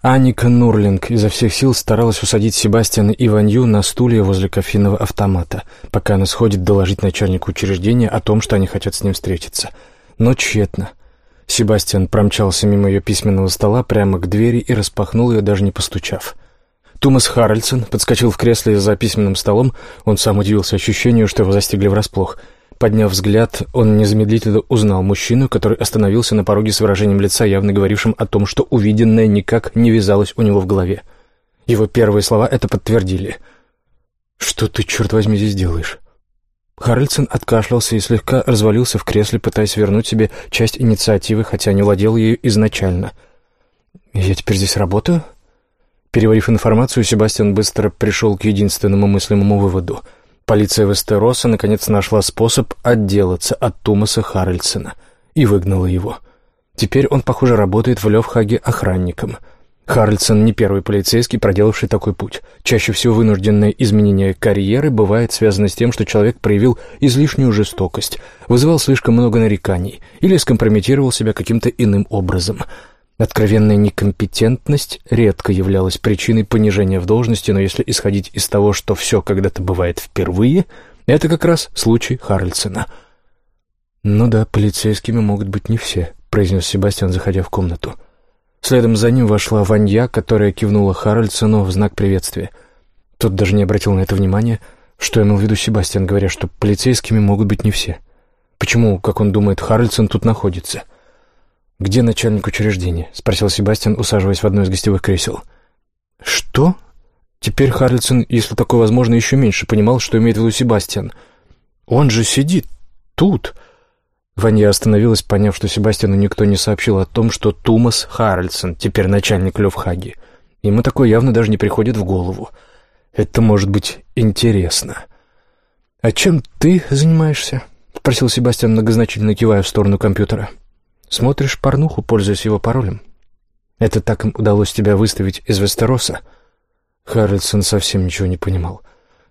Аника Нурлинг изо всех сил старалась усадить Себастьяна и Ванью на стулья возле кофейного автомата, пока она сходит доложить начальнику учреждения о том, что они хотят с ним встретиться. Но тщетно. Себастьян промчался мимо ее письменного стола прямо к двери и распахнул ее, даже не постучав. Томас Харальдсон подскочил в кресле за письменным столом, он сам удивился ощущению, что его застигли врасплох — Подняв взгляд, он незамедлительно узнал мужчину, который остановился на пороге с выражением лица, явно говорившим о том, что увиденное никак не вязалось у него в голове. Его первые слова это подтвердили. «Что ты, черт возьми, здесь делаешь?» Харальдсон откашлялся и слегка развалился в кресле, пытаясь вернуть себе часть инициативы, хотя не владел ею изначально. «Я теперь здесь работаю?» Переварив информацию, Себастьян быстро пришел к единственному мыслимому выводу — Полиция Вестероса наконец нашла способ отделаться от Тумаса Харальдсена и выгнала его. Теперь он, похоже, работает в Левхаге охранником. Харальдсен не первый полицейский, проделавший такой путь. Чаще всего вынужденное изменение карьеры бывает связано с тем, что человек проявил излишнюю жестокость, вызывал слишком много нареканий или скомпрометировал себя каким-то иным образом – Откровенная некомпетентность редко являлась причиной понижения в должности, но если исходить из того, что все когда-то бывает впервые, это как раз случай Харальдсена. «Ну да, полицейскими могут быть не все», — произнес Себастьян, заходя в комнату. Следом за ним вошла Ванья, которая кивнула Харальдсену в знак приветствия. Тот даже не обратил на это внимания, что имел в виду Себастьян, говоря, что полицейскими могут быть не все. Почему, как он думает, Харальдсен тут находится?» — «Где начальник учреждения?» — спросил Себастьян, усаживаясь в одно из гостевых кресел. «Что?» Теперь Харльсон, если такое возможно, еще меньше понимал, что имеет в виду Себастьян. «Он же сидит тут!» Ваня остановилась, поняв, что Себастьяну никто не сообщил о том, что Тумас Харальдсон теперь начальник Левхаги. Ему такое явно даже не приходит в голову. Это может быть интересно. «А чем ты занимаешься?» — спросил Себастьян, многозначительно кивая в сторону компьютера. Смотришь порнуху, пользуясь его паролем? Это так им удалось тебя выставить из Вестероса?» Харрельсон совсем ничего не понимал.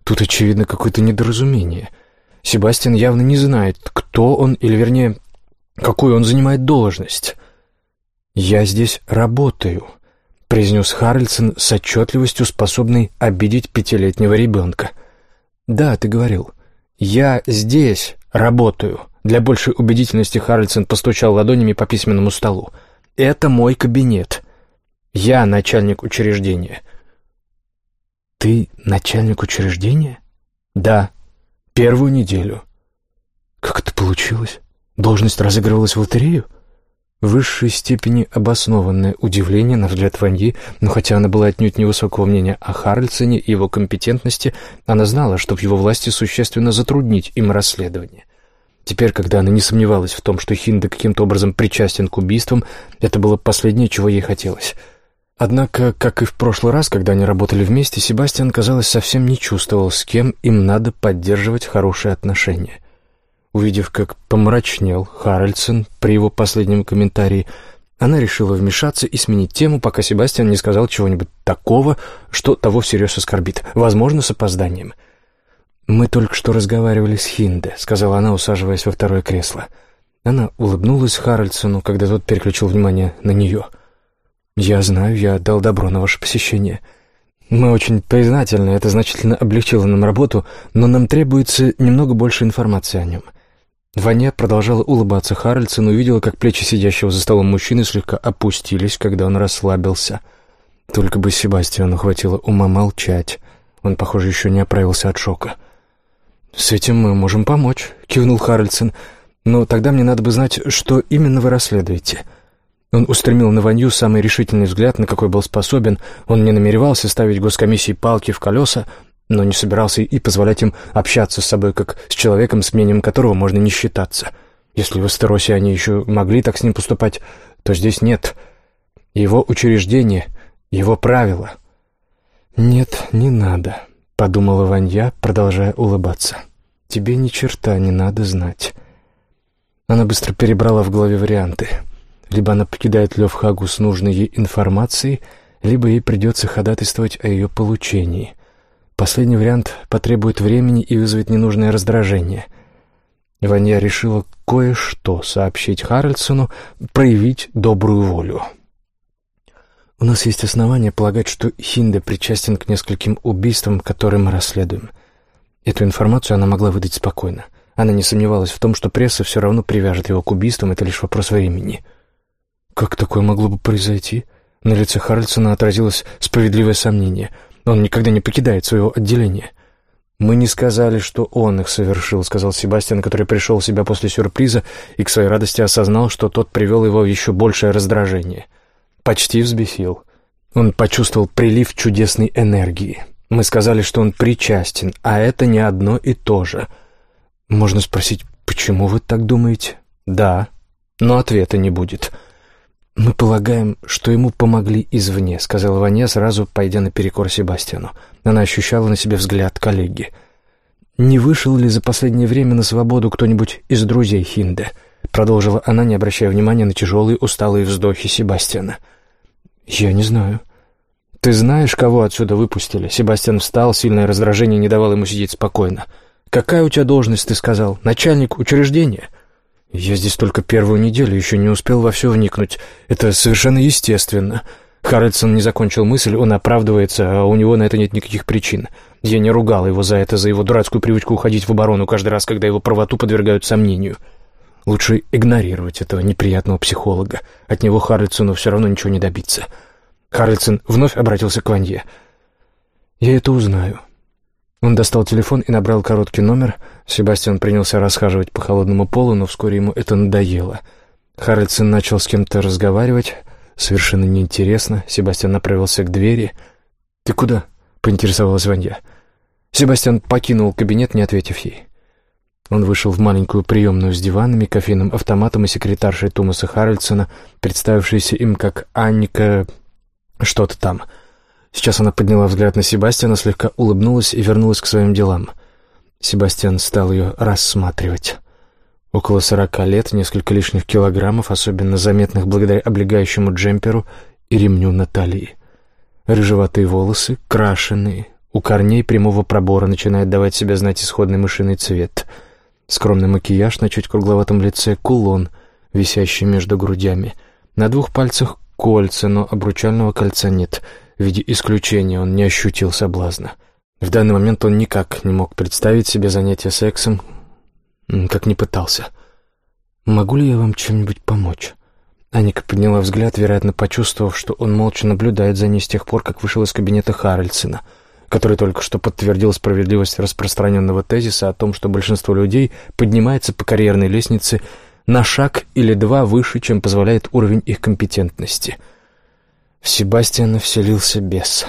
Тут, очевидно, какое-то недоразумение. Себастьян явно не знает, кто он, или, вернее, какую он занимает должность. «Я здесь работаю», — произнес Харрельсон с отчетливостью, способный обидеть пятилетнего ребенка. «Да, ты говорил. Я здесь работаю», для большей убедительности Харльсон постучал ладонями по письменному столу. «Это мой кабинет. Я начальник учреждения». «Ты начальник учреждения?» «Да. Первую неделю». «Как это получилось? Должность разыгрывалась в лотерею?» В высшей степени обоснованное удивление на взгляд Ваньи, но хотя она была отнюдь невысокого мнения о Харльсоне и его компетентности, она знала, что в его власти существенно затруднить им расследование — Теперь, когда она не сомневалась в том, что Хинда каким-то образом причастен к убийствам, это было последнее, чего ей хотелось. Однако, как и в прошлый раз, когда они работали вместе, Себастьян, казалось, совсем не чувствовал, с кем им надо поддерживать хорошие отношения. Увидев, как помрачнел Харальдсон при его последнем комментарии, она решила вмешаться и сменить тему, пока Себастьян не сказал чего-нибудь такого, что того всерьез оскорбит, возможно, с опозданием — «Мы только что разговаривали с Хинде», — сказала она, усаживаясь во второе кресло. Она улыбнулась Харальдсону, когда тот переключил внимание на нее. «Я знаю, я дал добро на ваше посещение. Мы очень признательны, это значительно облегчило нам работу, но нам требуется немного больше информации о нем». Ваня продолжала улыбаться Харальдсону и увидела, как плечи сидящего за столом мужчины слегка опустились, когда он расслабился. Только бы Себастьяну хватило ума молчать. Он, похоже, еще не оправился от шока. — «С этим мы можем помочь», — кивнул Харальдсон. «Но тогда мне надо бы знать, что именно вы расследуете». Он устремил на Ванью самый решительный взгляд, на какой был способен. Он не намеревался ставить госкомиссии палки в колеса, но не собирался и позволять им общаться с собой, как с человеком, с мнением которого можно не считаться. Если в Эстеросе они еще могли так с ним поступать, то здесь нет. Его учреждение, его правила. «Нет, не надо», — подумала Ванья, продолжая улыбаться. Тебе ни черта не надо знать». Она быстро перебрала в голове варианты. Либо она покидает Левхагу с нужной ей информацией, либо ей придется ходатайствовать о ее получении. Последний вариант потребует времени и вызовет ненужное раздражение. Ваня решила кое-что сообщить Харальдсону, проявить добрую волю. У нас есть основания полагать, что Хинде причастен к нескольким убийствам, которые мы расследуем. Эту информацию она могла выдать спокойно. Она не сомневалась в том, что пресса все равно привяжет его к убийствам, это лишь вопрос времени. Как такое могло бы произойти? На лице Харльсона отразилось справедливое сомнение. Он никогда не покидает своего отделения. «Мы не сказали, что он их совершил», — сказал Себастьян, который пришел в себя после сюрприза и к своей радости осознал, что тот привел его в еще большее раздражение. Почти взбесил. Он почувствовал прилив чудесной энергии. Мы сказали, что он причастен, а это не одно и то же. Можно спросить, почему вы так думаете? Да, но ответа не будет. «Мы полагаем, что ему помогли извне», — сказала Ваня, сразу пойдя наперекор Себастьяну. Она ощущала на себе взгляд коллеги. «Не вышел ли за последнее время на свободу кто-нибудь из друзей Хинде?» — продолжила она, не обращая внимания на тяжелые усталые вздохи Себастьяна. «Я не знаю». «Ты знаешь, кого отсюда выпустили?» Себастьян встал, сильное раздражение не давало ему сидеть спокойно. «Какая у тебя должность, ты сказал? Начальник учреждения?» «Я здесь только первую неделю, еще не успел во все вникнуть. Это совершенно естественно». Харрельсон не закончил мысль, он оправдывается, а у него на это нет никаких причин. Я не ругал его за это, за его дурацкую привычку уходить в оборону каждый раз, когда его правоту подвергают сомнению. Лучше игнорировать этого неприятного психолога. От него Харрельсону все равно ничего не добиться. Харрельсон вновь обратился к Ванье. «Я это узнаю. Он достал телефон и набрал короткий номер. Себастьян принялся расхаживать по холодному полу, но вскоре ему это надоело. Харрельсон начал с кем-то разговаривать. Совершенно неинтересно. Себастьян направился к двери. «Ты куда?» — поинтересовалась Ванья. Себастьян покинул кабинет, не ответив ей. Он вышел в маленькую приемную с диванами, кофейным автоматом и секретаршей Томаса Харрельсона, представившейся им как Анника... что-то там — Сейчас она подняла взгляд на Себастьяна, слегка улыбнулась и вернулась к своим делам. Себастьян стал ее рассматривать. Около сорока лет, несколько лишних килограммов, особенно заметных благодаря облегающему джемперу и ремню на талии. Рыжеватые волосы, крашеные, у корней прямого пробора начинает давать себя знать исходный мышиный цвет. Скромный макияж на чуть кругловатом лице, кулон, висящий между грудями. На двух пальцах кольца, но обручального кольца нет — в виде исключения он не ощутил соблазна. В данный момент он никак не мог представить себе занятие сексом, как не пытался. «Могу ли я вам чем-нибудь помочь?» Аника подняла взгляд, вероятно, почувствовав, что он молча наблюдает за ней с тех пор, как вышел из кабинета Харрельсона, который только что подтвердил справедливость распространенного тезиса о том, что большинство людей поднимается по карьерной лестнице на шаг или два выше, чем позволяет уровень их компетентности — в Себастьяна вселился бес.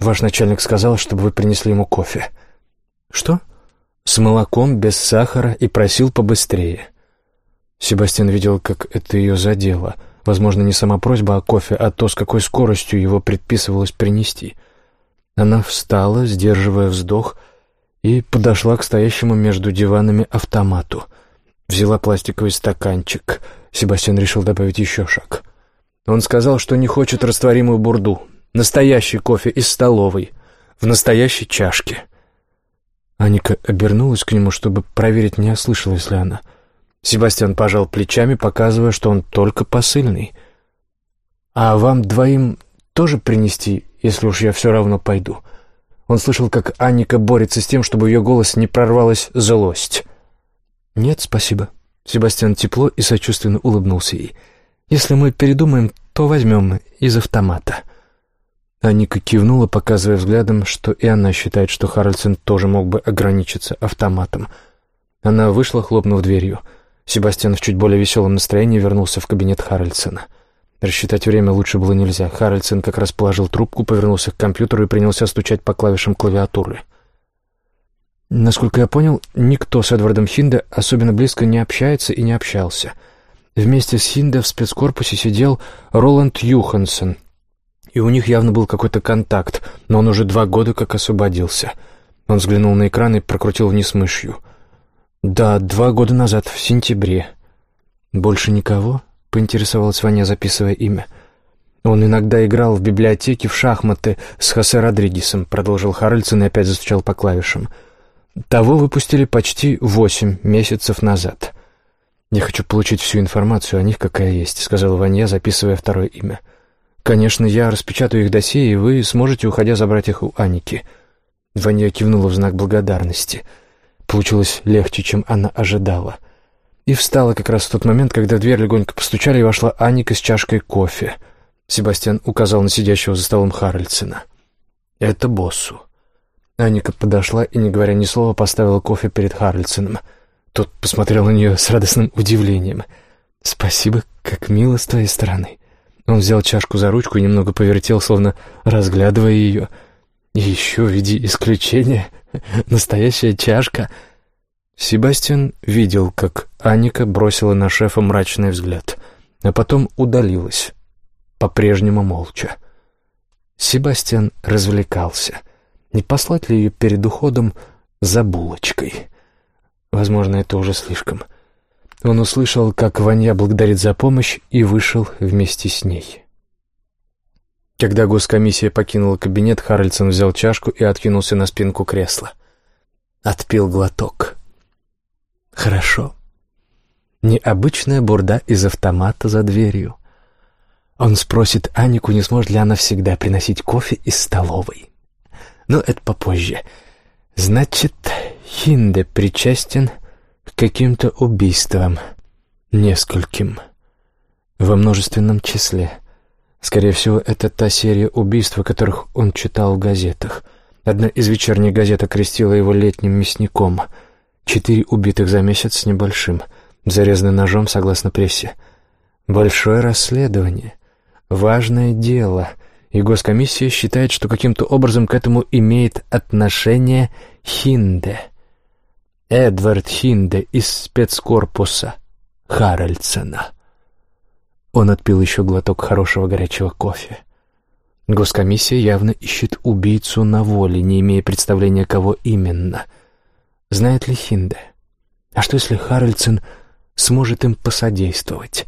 Ваш начальник сказал, чтобы вы принесли ему кофе. Что? С молоком, без сахара и просил побыстрее. Себастьян видел, как это ее задело. Возможно, не сама просьба о кофе, а то, с какой скоростью его предписывалось принести. Она встала, сдерживая вздох, и подошла к стоящему между диванами автомату. Взяла пластиковый стаканчик. Себастьян решил добавить еще шаг — он сказал, что не хочет растворимую бурду. Настоящий кофе из столовой, в настоящей чашке. Аника обернулась к нему, чтобы проверить, не ослышалась ли она. Себастьян пожал плечами, показывая, что он только посыльный. «А вам двоим тоже принести, если уж я все равно пойду?» Он слышал, как Анника борется с тем, чтобы ее голос не прорвалась злость. «Нет, спасибо». Себастьян тепло и сочувственно улыбнулся ей. Если мы передумаем, то возьмем из автомата». Аника кивнула, показывая взглядом, что и она считает, что Харальдсен тоже мог бы ограничиться автоматом. Она вышла, хлопнув дверью. Себастьян в чуть более веселом настроении вернулся в кабинет Харальдсена. Рассчитать время лучше было нельзя. Харальдсен как раз положил трубку, повернулся к компьютеру и принялся стучать по клавишам клавиатуры. Насколько я понял, никто с Эдвардом Хинде особенно близко не общается и не общался — Вместе с Хинде в спецкорпусе сидел Роланд Юхансон, и у них явно был какой-то контакт, но он уже два года как освободился. Он взглянул на экран и прокрутил вниз мышью. «Да, два года назад, в сентябре». «Больше никого?» — поинтересовалась Ваня, записывая имя. «Он иногда играл в библиотеке в шахматы с Хосе Родригесом», — продолжил Харальдсон и опять застучал по клавишам. «Того выпустили почти восемь месяцев назад». «Я хочу получить всю информацию о них, какая есть», — сказал Ванья, записывая второе имя. «Конечно, я распечатаю их досье, и вы сможете, уходя, забрать их у Аники». Ваня кивнула в знак благодарности. Получилось легче, чем она ожидала. И встала как раз в тот момент, когда в дверь легонько постучали, и вошла Аника с чашкой кофе. Себастьян указал на сидящего за столом Харальдсена. «Это боссу». Аника подошла и, не говоря ни слова, поставила кофе перед Харальдсеном. Тот посмотрел на нее с радостным удивлением. «Спасибо, как мило с твоей стороны». Он взял чашку за ручку и немного повертел, словно разглядывая ее. И еще в виде исключения настоящая чашка. Себастьян видел, как Аника бросила на шефа мрачный взгляд, а потом удалилась, по-прежнему молча. Себастьян развлекался. Не послать ли ее перед уходом за булочкой? Возможно, это уже слишком. Он услышал, как Ваня благодарит за помощь, и вышел вместе с ней. Когда госкомиссия покинула кабинет, Харальдсон взял чашку и откинулся на спинку кресла. Отпил глоток. Хорошо. Необычная бурда из автомата за дверью. Он спросит Анику, не сможет ли она всегда приносить кофе из столовой. Но это попозже. Значит, Хинде причастен к каким-то убийствам. Нескольким. Во множественном числе. Скорее всего, это та серия убийств, о которых он читал в газетах. Одна из вечерних газет окрестила его летним мясником. Четыре убитых за месяц с небольшим. Зарезаны ножом, согласно прессе. Большое расследование. Важное дело. И госкомиссия считает, что каким-то образом к этому имеет отношение Хинде. Эдвард Хинде из спецкорпуса Харальдсена. Он отпил еще глоток хорошего горячего кофе. Госкомиссия явно ищет убийцу на воле, не имея представления, кого именно. Знает ли Хинде? А что, если Харальдсен сможет им посодействовать?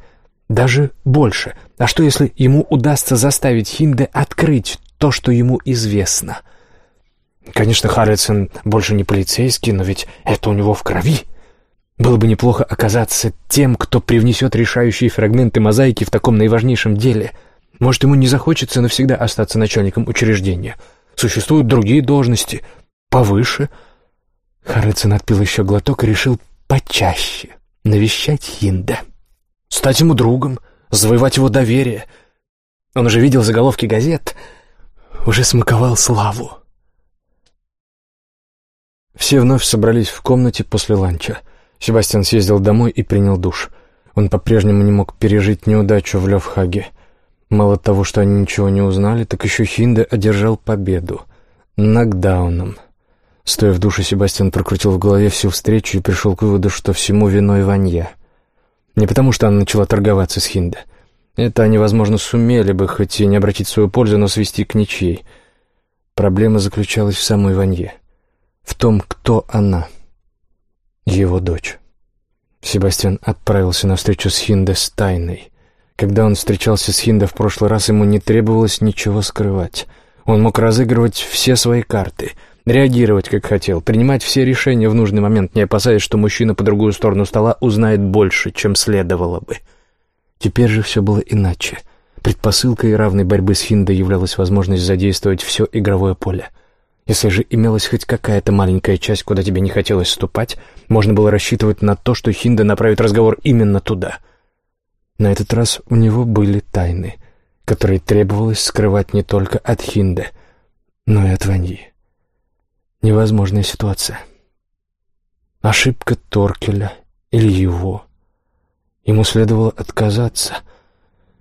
Даже больше. А что, если ему удастся заставить Хинде открыть то, что ему известно — Конечно, Харрельсон больше не полицейский, но ведь это у него в крови. Было бы неплохо оказаться тем, кто привнесет решающие фрагменты мозаики в таком наиважнейшем деле. Может, ему не захочется навсегда остаться начальником учреждения. Существуют другие должности, повыше. Харрельсон отпил еще глоток и решил почаще навещать Хинда. Стать ему другом, завоевать его доверие. Он уже видел заголовки газет, уже смаковал славу. Все вновь собрались в комнате после ланча. Себастьян съездил домой и принял душ. Он по-прежнему не мог пережить неудачу в Левхаге. Мало того, что они ничего не узнали, так еще Хинде одержал победу. Нокдауном. Стоя в душе, Себастьян прокрутил в голове всю встречу и пришел к выводу, что всему виной Ванья. Не потому, что она начала торговаться с Хинде. Это они, возможно, сумели бы, хоть и не обратить свою пользу, но свести к ничьей. Проблема заключалась в самой Ванье в том, кто она. Его дочь. Себастьян отправился на встречу с Хинде с тайной. Когда он встречался с Хинде в прошлый раз, ему не требовалось ничего скрывать. Он мог разыгрывать все свои карты, реагировать как хотел, принимать все решения в нужный момент, не опасаясь, что мужчина по другую сторону стола узнает больше, чем следовало бы. Теперь же все было иначе. Предпосылкой равной борьбы с Хиндой являлась возможность задействовать все игровое поле — если же имелась хоть какая-то маленькая часть, куда тебе не хотелось ступать, можно было рассчитывать на то, что Хинда направит разговор именно туда. На этот раз у него были тайны, которые требовалось скрывать не только от Хинды, но и от Ваньи. Невозможная ситуация. Ошибка Торкеля или его. Ему следовало отказаться.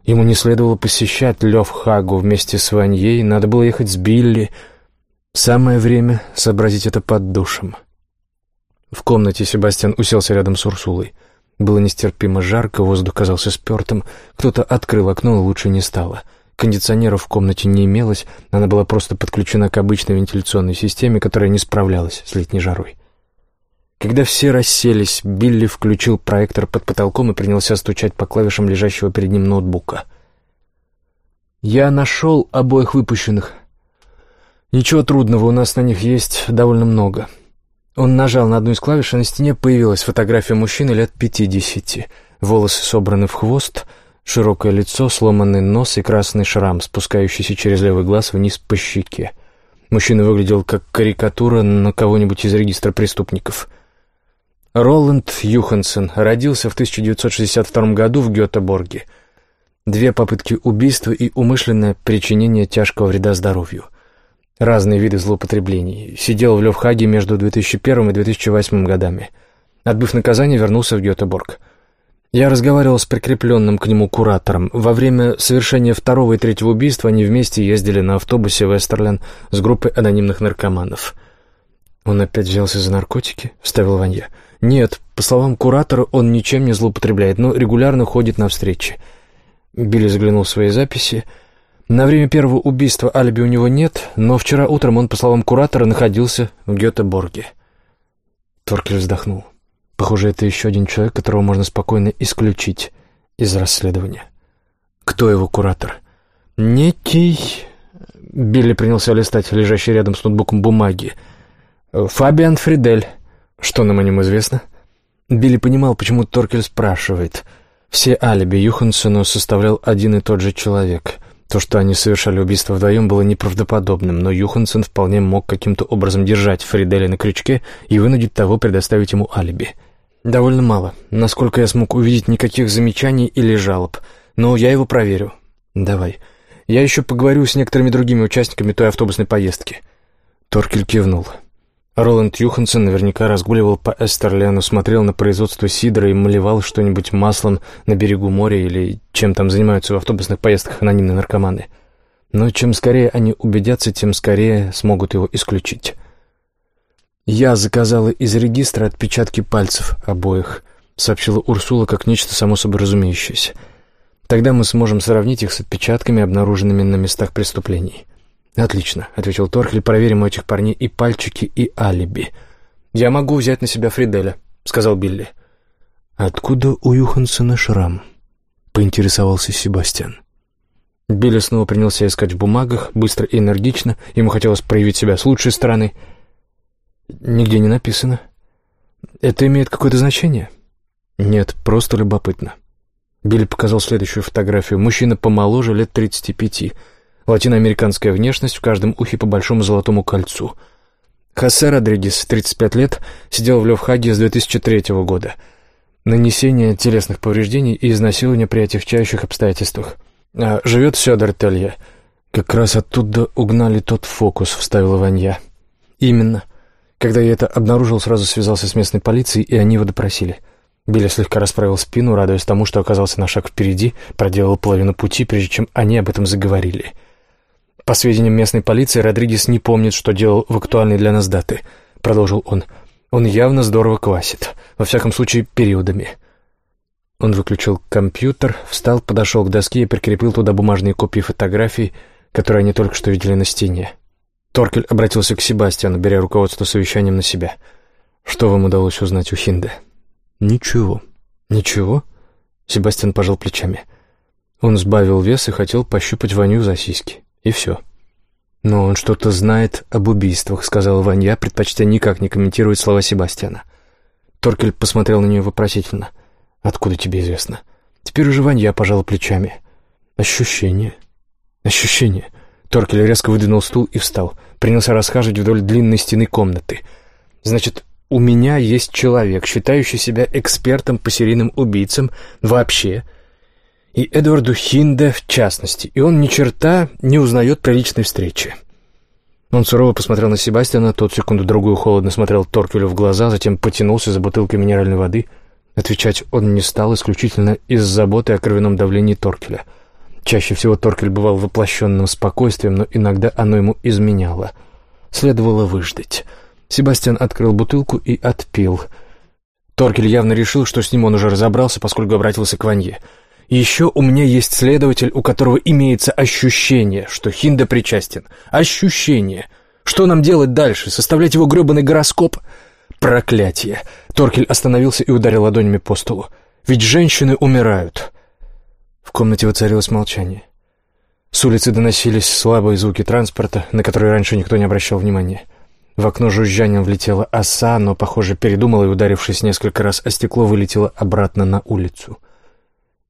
Ему не следовало посещать Лев Хагу вместе с Ваньей, надо было ехать с Билли — Самое время сообразить это под душем. В комнате Себастьян уселся рядом с Урсулой. Было нестерпимо жарко, воздух казался спертым. Кто-то открыл окно, но лучше не стало. Кондиционеров в комнате не имелось, она была просто подключена к обычной вентиляционной системе, которая не справлялась с летней жарой. Когда все расселись, Билли включил проектор под потолком и принялся стучать по клавишам лежащего перед ним ноутбука. «Я нашел обоих выпущенных», Ничего трудного, у нас на них есть довольно много. Он нажал на одну из клавиш, и на стене появилась фотография мужчины лет пятидесяти. Волосы собраны в хвост, Широкое лицо, сломанный нос и красный шрам, спускающийся через левый глаз вниз по щеке. Мужчина выглядел как карикатура на кого-нибудь из регистра преступников. Роланд Юхансен родился в 1962 году в Гетеборге. Две попытки убийства и умышленное причинение тяжкого вреда здоровью. Разные виды злоупотреблений. Сидел в Левхаге между 2001 и 2008 годами. Отбыв наказание, вернулся в Гетеборг. Я разговаривал с прикрепленным к нему куратором. Во время совершения второго и третьего убийства они вместе ездили на автобусе в Эстерлен с группой анонимных наркоманов. «Он опять взялся за наркотики?» — вставил Ванья. «Нет, по словам куратора, он ничем не злоупотребляет, но регулярно ходит на встречи». Билли заглянул в свои записи. На время первого убийства алиби у него нет, но вчера утром он, по словам куратора, находился в Гетеборге. Торкель вздохнул. Похоже, это еще один человек, которого можно спокойно исключить из расследования. Кто его куратор? Некий... Билли принялся листать лежащий рядом с ноутбуком бумаги. Фабиан Фридель. Что нам о нем известно? Билли понимал, почему Торкель спрашивает. Все алиби Юхансену составлял один и тот же человек. То, что они совершали убийство вдвоем, было неправдоподобным, но Юхансен вполне мог каким-то образом держать Фриделя на крючке и вынудить того предоставить ему алиби. «Довольно мало. Насколько я смог увидеть, никаких замечаний или жалоб. Но я его проверю. Давай. Я еще поговорю с некоторыми другими участниками той автобусной поездки». Торкель кивнул. Роланд Юхансен наверняка разгуливал по Эстерлену, смотрел на производство сидра и малевал что-нибудь маслом на берегу моря или чем там занимаются в автобусных поездках анонимные наркоманы. Но чем скорее они убедятся, тем скорее смогут его исключить. «Я заказала из регистра отпечатки пальцев обоих», — сообщила Урсула как нечто само собой разумеющееся. «Тогда мы сможем сравнить их с отпечатками, обнаруженными на местах преступлений». «Отлично», — ответил Торхель, — «проверим у этих парней и пальчики, и алиби». «Я могу взять на себя Фриделя», — сказал Билли. «Откуда у Юхансена шрам?» — поинтересовался Себастьян. Билли снова принялся искать в бумагах, быстро и энергично, ему хотелось проявить себя с лучшей стороны — Нигде не написано. Это имеет какое-то значение? Нет, просто любопытно. Билли показал следующую фотографию. Мужчина помоложе, лет 35. Латиноамериканская внешность, в каждом ухе по большому золотому кольцу. Хосе Родригес, 35 лет, сидел в Левхаге с 2003 года. Нанесение телесных повреждений и изнасилование при отягчающих обстоятельствах. А живет в Сёдертелье. Как раз оттуда угнали тот фокус, вставила Ванья. Именно. Когда я это обнаружил, сразу связался с местной полицией, и они его допросили. Билли слегка расправил спину, радуясь тому, что оказался на шаг впереди, проделал половину пути, прежде чем они об этом заговорили. «По сведениям местной полиции, Родригес не помнит, что делал в актуальной для нас даты», — продолжил он. «Он явно здорово квасит, во всяком случае, периодами». Он выключил компьютер, встал, подошел к доске и прикрепил туда бумажные копии фотографий, которые они только что видели на стене. Торкель обратился к Себастьяну, беря руководство совещанием на себя. «Что вам удалось узнать у Хинде?» «Ничего». «Ничего?» Себастьян пожал плечами. Он сбавил вес и хотел пощупать Ваню за сиськи. И все. «Но он что-то знает об убийствах», — сказал Ваня, предпочтя никак не комментировать слова Себастьяна. Торкель посмотрел на нее вопросительно. «Откуда тебе известно?» Теперь уже Ванья пожал плечами. «Ощущение. Ощущение. Торкель резко выдвинул стул и встал. Принялся расхаживать вдоль длинной стены комнаты. «Значит, у меня есть человек, считающий себя экспертом по серийным убийцам вообще, и Эдварду Хинде в частности, и он ни черта не узнает при личной встрече». Он сурово посмотрел на Себастьяна, тот секунду-другую холодно смотрел Торкелю в глаза, затем потянулся за бутылкой минеральной воды. Отвечать он не стал исключительно из заботы о кровяном давлении Торкеля — Чаще всего Торкель бывал воплощенным спокойствием, но иногда оно ему изменяло. Следовало выждать. Себастьян открыл бутылку и отпил. Торкель явно решил, что с ним он уже разобрался, поскольку обратился к Ванье. «Еще у меня есть следователь, у которого имеется ощущение, что Хинда причастен. Ощущение. Что нам делать дальше? Составлять его гребаный гороскоп?» «Проклятие!» Торкель остановился и ударил ладонями по столу. «Ведь женщины умирают. В комнате воцарилось молчание. С улицы доносились слабые звуки транспорта, на которые раньше никто не обращал внимания. В окно жужжанием влетела оса, но, похоже, передумала и, ударившись несколько раз о стекло, вылетела обратно на улицу.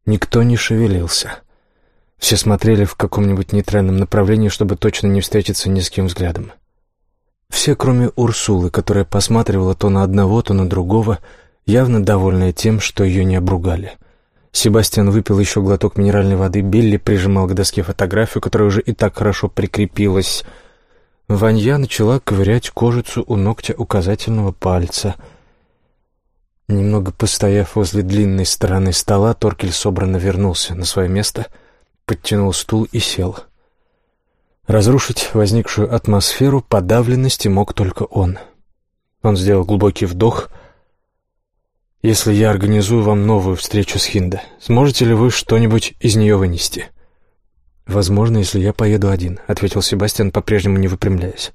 Никто не шевелился. Все смотрели в каком-нибудь нейтральном направлении, чтобы точно не встретиться ни с кем взглядом. Все, кроме Урсулы, которая посматривала то на одного, то на другого, явно довольная тем, что ее не обругали. Себастьян выпил еще глоток минеральной воды, Билли прижимал к доске фотографию, которая уже и так хорошо прикрепилась. Ванья начала ковырять кожицу у ногтя указательного пальца. Немного постояв возле длинной стороны стола, Торкель собранно вернулся на свое место, подтянул стул и сел. Разрушить возникшую атмосферу подавленности мог только он. Он сделал глубокий вдох — если я организую вам новую встречу с Хинда, сможете ли вы что-нибудь из нее вынести?» «Возможно, если я поеду один», — ответил Себастьян, по-прежнему не выпрямляясь.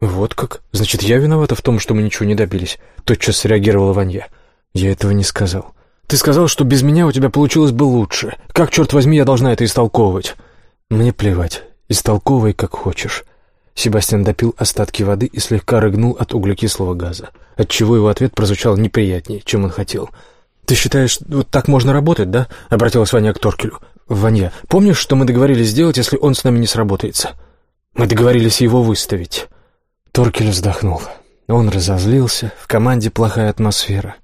«Вот как? Значит, я виновата в том, что мы ничего не добились?» — тотчас среагировала Ванья. «Я этого не сказал. Ты сказал, что без меня у тебя получилось бы лучше. Как, черт возьми, я должна это истолковывать?» «Мне плевать. Истолковывай, как хочешь. Себастьян допил остатки воды и слегка рыгнул от углекислого газа, отчего его ответ прозвучал неприятнее, чем он хотел. «Ты считаешь, вот так можно работать, да?» — обратилась Ваня к Торкелю. «Ваня, помнишь, что мы договорились сделать, если он с нами не сработается?» «Мы договорились его выставить». Торкель вздохнул. Он разозлился, в команде плохая атмосфера.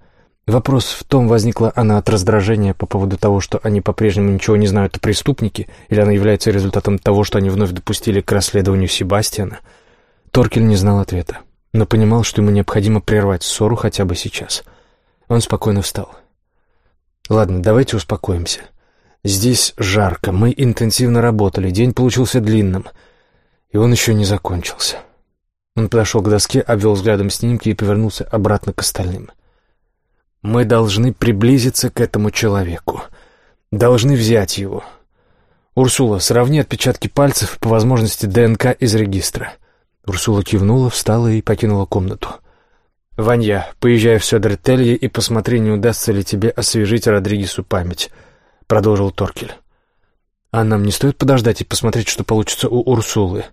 Вопрос в том, возникла она от раздражения по поводу того, что они по-прежнему ничего не знают о преступнике, или она является результатом того, что они вновь допустили к расследованию Себастьяна. Торкель не знал ответа, но понимал, что ему необходимо прервать ссору хотя бы сейчас. Он спокойно встал. «Ладно, давайте успокоимся. Здесь жарко, мы интенсивно работали, день получился длинным, и он еще не закончился». Он подошел к доске, обвел взглядом снимки и повернулся обратно к остальным. Мы должны приблизиться к этому человеку. Должны взять его. Урсула, сравни отпечатки пальцев, по возможности ДНК из регистра. Урсула кивнула, встала и покинула комнату. «Ванья, поезжай в Сёдертелье и посмотри, не удастся ли тебе освежить Родригесу память», — продолжил Торкель. «А нам не стоит подождать и посмотреть, что получится у Урсулы?»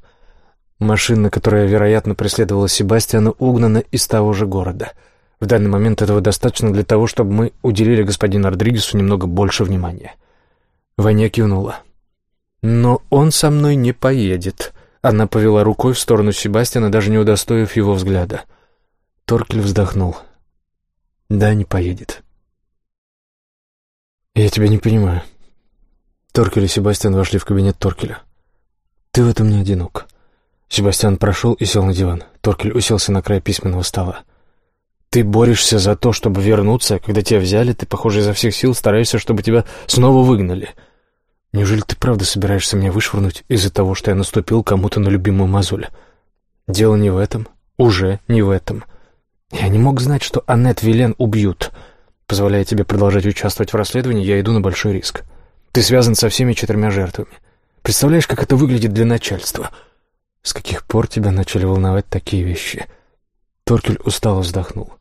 Машина, которая, вероятно, преследовала Себастьяна, угнана из того же города — в данный момент этого достаточно для того, чтобы мы уделили господину Родригесу немного больше внимания. Ваня кивнула. «Но он со мной не поедет». Она повела рукой в сторону Себастьяна, даже не удостоив его взгляда. Торкель вздохнул. «Да, не поедет». «Я тебя не понимаю». Торкель и Себастьян вошли в кабинет Торкеля. «Ты в этом не одинок». Себастьян прошел и сел на диван. Торкель уселся на край письменного стола. Ты борешься за то, чтобы вернуться, когда тебя взяли, ты, похоже, изо всех сил стараешься, чтобы тебя снова выгнали. Неужели ты правда собираешься меня вышвырнуть из-за того, что я наступил кому-то на любимую мозоль? Дело не в этом. Уже не в этом. Я не мог знать, что Аннет Вилен убьют. Позволяя тебе продолжать участвовать в расследовании, я иду на большой риск. Ты связан со всеми четырьмя жертвами. Представляешь, как это выглядит для начальства? С каких пор тебя начали волновать такие вещи?» Торкель устало вздохнул.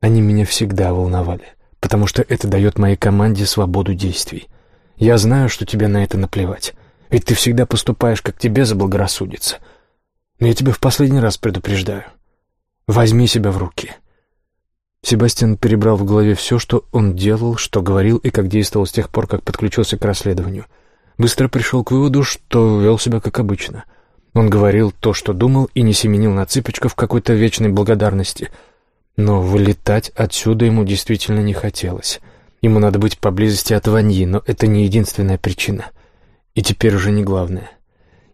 «Они меня всегда волновали, потому что это дает моей команде свободу действий. Я знаю, что тебе на это наплевать, ведь ты всегда поступаешь, как тебе заблагорассудится. Но я тебя в последний раз предупреждаю. Возьми себя в руки». Себастьян перебрал в голове все, что он делал, что говорил и как действовал с тех пор, как подключился к расследованию. Быстро пришел к выводу, что вел себя как обычно — он говорил то, что думал, и не семенил на цыпочках в какой-то вечной благодарности. Но вылетать отсюда ему действительно не хотелось. Ему надо быть поблизости от Ваньи, но это не единственная причина. И теперь уже не главное.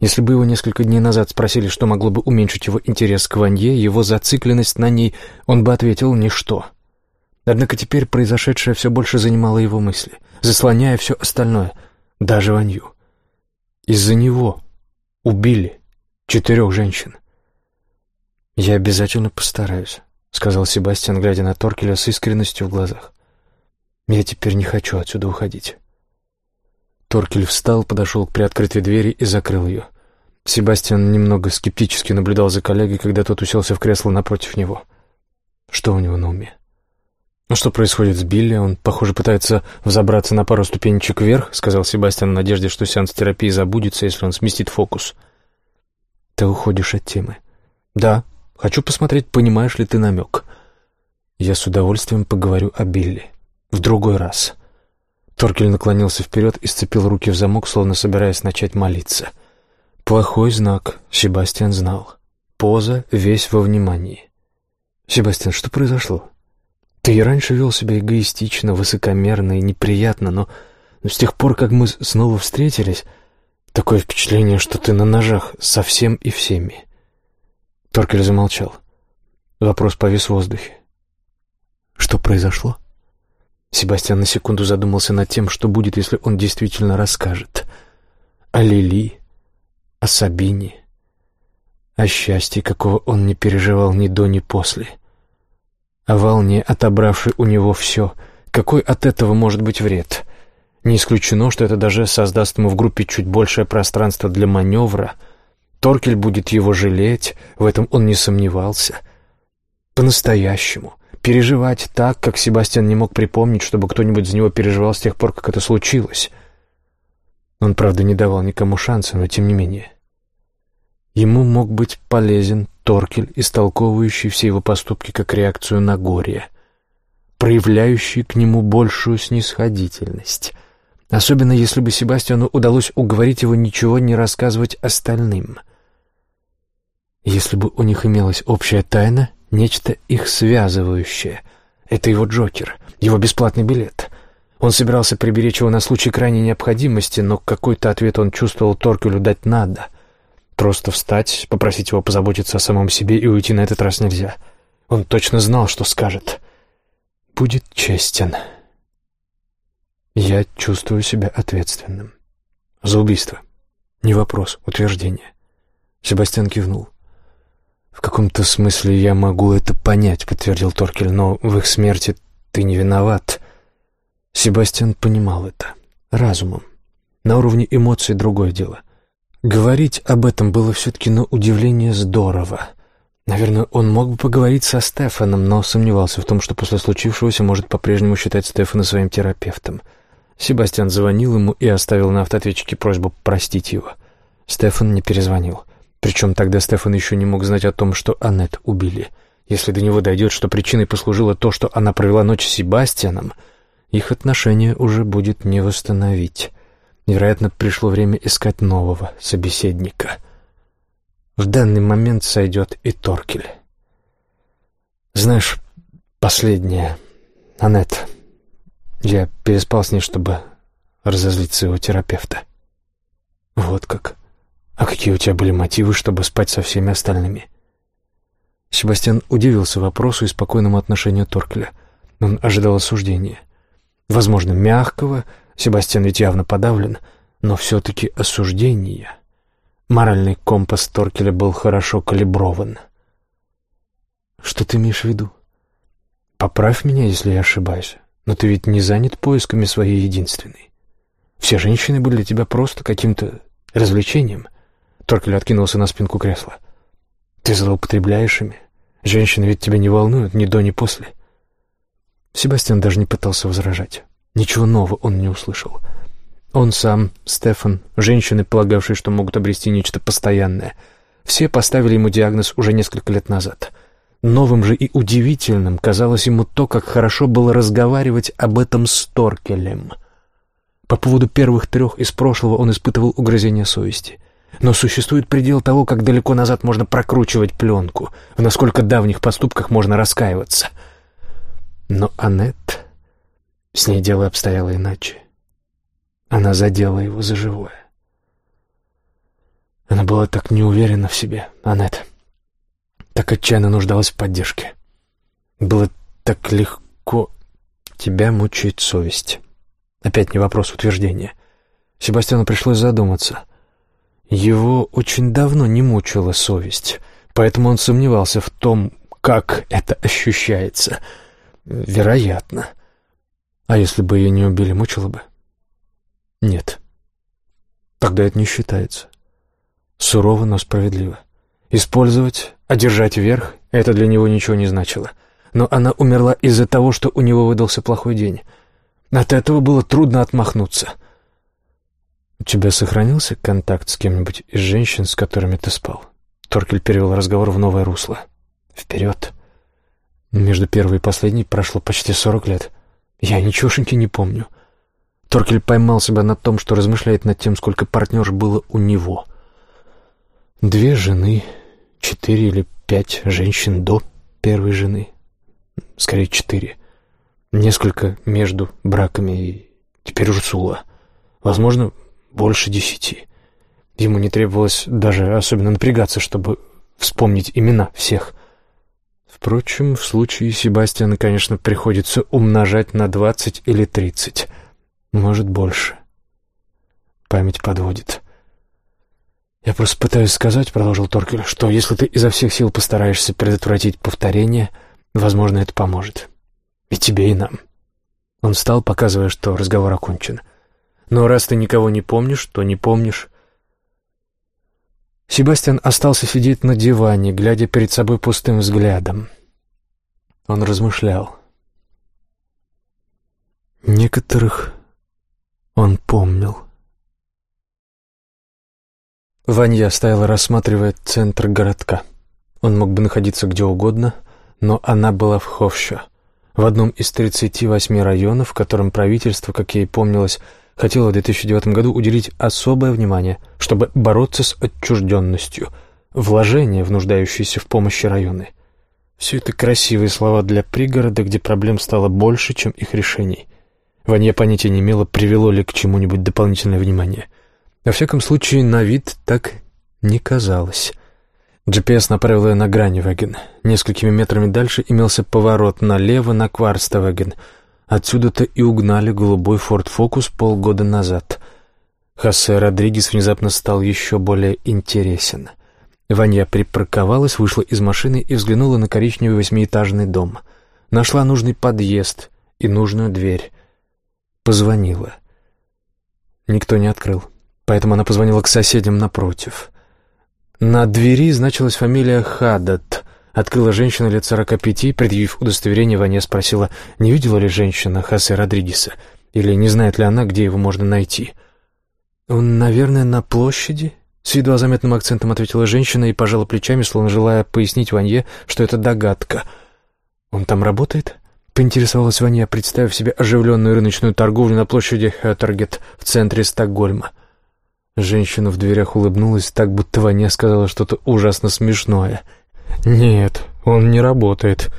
Если бы его несколько дней назад спросили, что могло бы уменьшить его интерес к Ванье, его зацикленность на ней, он бы ответил «ничто». Однако теперь произошедшее все больше занимало его мысли, заслоняя все остальное, даже Ванью. Из-за него убили четырех женщин. «Я обязательно постараюсь», — сказал Себастьян, глядя на Торкеля с искренностью в глазах. «Я теперь не хочу отсюда уходить». Торкель встал, подошел к приоткрытой двери и закрыл ее. Себастьян немного скептически наблюдал за коллегой, когда тот уселся в кресло напротив него. Что у него на уме? «Ну что происходит с Билли? Он, похоже, пытается взобраться на пару ступенечек вверх», — сказал Себастьян в надежде, что сеанс терапии забудется, если он сместит фокус. Ты уходишь от темы. Да, хочу посмотреть, понимаешь ли ты намек. Я с удовольствием поговорю о Билли. В другой раз. Торкель наклонился вперед и сцепил руки в замок, словно собираясь начать молиться. Плохой знак, Себастьян знал. Поза весь во внимании. «Себастьян, что произошло? Ты и раньше вел себя эгоистично, высокомерно и неприятно, но, с тех пор, как мы снова встретились, такое впечатление, что ты на ножах со всем и всеми». Торкель замолчал. Вопрос повис в воздухе. «Что произошло?» Себастьян на секунду задумался над тем, что будет, если он действительно расскажет. О Лили, о Сабине, о счастье, какого он не переживал ни до, ни после, о волне, отобравшей у него все. Какой от этого может быть вред? Не исключено, что это даже создаст ему в группе чуть большее пространство для маневра. Торкель будет его жалеть, в этом он не сомневался. По-настоящему — переживать так, как Себастьян не мог припомнить, чтобы кто-нибудь за него переживал с тех пор, как это случилось. Он, правда, не давал никому шанса, но тем не менее. Ему мог быть полезен Торкель, истолковывающий все его поступки как реакцию на горе, проявляющий к нему большую снисходительность, особенно если бы Себастьяну удалось уговорить его ничего не рассказывать остальным. Если бы у них имелась общая тайна, Нечто их связывающее. Это его Джокер, его бесплатный билет. Он собирался приберечь его на случай крайней необходимости, но какой-то ответ он чувствовал Торкелю дать надо. Просто встать, попросить его позаботиться о самом себе и уйти на этот раз нельзя. Он точно знал, что скажет. «Будет честен». Я чувствую себя ответственным. За убийство. Не вопрос, утверждение. Себастьян кивнул. «В каком-то смысле я могу это понять», — подтвердил Торкель, «но в их смерти ты не виноват». Себастьян понимал это. Разумом. На уровне эмоций другое дело. Говорить об этом было все-таки на удивление здорово. Наверное, он мог бы поговорить со Стефаном, но сомневался в том, что после случившегося может по-прежнему считать Стефана своим терапевтом. Себастьян звонил ему и оставил на автоответчике просьбу простить его. Стефан не перезвонил. Причем тогда Стефан еще не мог знать о том, что Аннет убили. Если до него дойдет, что причиной послужило то, что она провела ночь с Себастьяном, их отношения уже будет не восстановить. Вероятно, пришло время искать нового собеседника. В данный момент сойдет и Торкель. Знаешь, последнее, Аннет, я переспал с ней, чтобы разозлить своего терапевта. Вот как. «А какие у тебя были мотивы, чтобы спать со всеми остальными?» Себастьян удивился вопросу и спокойному отношению Торкеля. Он ожидал осуждения. Возможно, мягкого, Себастьян ведь явно подавлен, но все-таки осуждения. Моральный компас Торкеля был хорошо калиброван. «Что ты имеешь в виду?» «Поправь меня, если я ошибаюсь, но ты ведь не занят поисками своей единственной. Все женщины были для тебя просто каким-то развлечением. Торкель откинулся на спинку кресла. «Ты злоупотребляешь ими? Женщины ведь тебя не волнуют ни до, ни после». Себастьян даже не пытался возражать. Ничего нового он не услышал. Он сам, Стефан, женщины, полагавшие, что могут обрести нечто постоянное, все поставили ему диагноз уже несколько лет назад. Новым же и удивительным казалось ему то, как хорошо было разговаривать об этом с Торкелем. По поводу первых трех из прошлого он испытывал угрызение совести. Но существует предел того, как далеко назад можно прокручивать пленку, в насколько давних поступках можно раскаиваться. Но Аннет... С ней дело обстояло иначе. Она задела его за живое. Она была так неуверена в себе, Аннет. Так отчаянно нуждалась в поддержке. Было так легко... Тебя мучает совесть. Опять не вопрос утверждения. Себастьяну пришлось задуматься — его очень давно не мучила совесть, поэтому он сомневался в том, как это ощущается. Вероятно. А если бы ее не убили, мучило бы? Нет. Тогда это не считается. Сурово, но справедливо. Использовать, одержать верх — это для него ничего не значило. Но она умерла из-за того, что у него выдался плохой день. От этого было трудно отмахнуться — «У тебя сохранился контакт с кем-нибудь из женщин, с которыми ты спал?» Торкель перевел разговор в новое русло. «Вперед!» Между первой и последней прошло почти сорок лет. Я ничегошеньки не помню. Торкель поймал себя на том, что размышляет над тем, сколько партнерш было у него. Две жены, четыре или пять женщин до первой жены. Скорее, четыре. Несколько между браками и теперь Урсула. Возможно, больше десяти. Ему не требовалось даже особенно напрягаться, чтобы вспомнить имена всех. Впрочем, в случае Себастьяна, конечно, приходится умножать на двадцать или тридцать. Может, больше. Память подводит. «Я просто пытаюсь сказать, — продолжил Торкель, — что если ты изо всех сил постараешься предотвратить повторение, возможно, это поможет. И тебе, и нам». Он встал, показывая, что разговор окончен. «Но раз ты никого не помнишь, то не помнишь». Себастьян остался сидеть на диване, глядя перед собой пустым взглядом. Он размышлял. Некоторых он помнил. Ванья стояла, рассматривая центр городка. Он мог бы находиться где угодно, но она была в Ховщо, в одном из 38 районов, в котором правительство, как ей помнилось, хотело в 2009 году уделить особое внимание, чтобы бороться с отчужденностью, вложения в нуждающиеся в помощи районы. Все это красивые слова для пригорода, где проблем стало больше, чем их решений. Ваня понятия не имела, привело ли к чему-нибудь дополнительное внимание. Во всяком случае, на вид так не казалось. GPS направил ее на Граневеген. Несколькими метрами дальше имелся поворот налево на Кварставеген. Отсюда-то и угнали голубой Ford Focus полгода назад. Хосе Родригес внезапно стал еще более интересен. Ваня припарковалась, вышла из машины и взглянула на коричневый восьмиэтажный дом. Нашла нужный подъезд и нужную дверь. Позвонила. Никто не открыл, поэтому она позвонила к соседям напротив. На двери значилась фамилия Хадат. Открыла женщина лет сорока пяти, предъявив удостоверение, Ваня спросила, не видела ли женщина Хосе Родригеса, или не знает ли она, где его можно найти. «Он, наверное, на площади?» С едва заметным акцентом ответила женщина и пожала плечами, словно желая пояснить Ванье, что это догадка. «Он там работает?» Поинтересовалась Ваня, представив себе оживленную рыночную торговлю на площади Хэтергет в центре Стокгольма. Женщина в дверях улыбнулась так, будто Ваня сказала что-то ужасно смешное. «Нет, он не работает».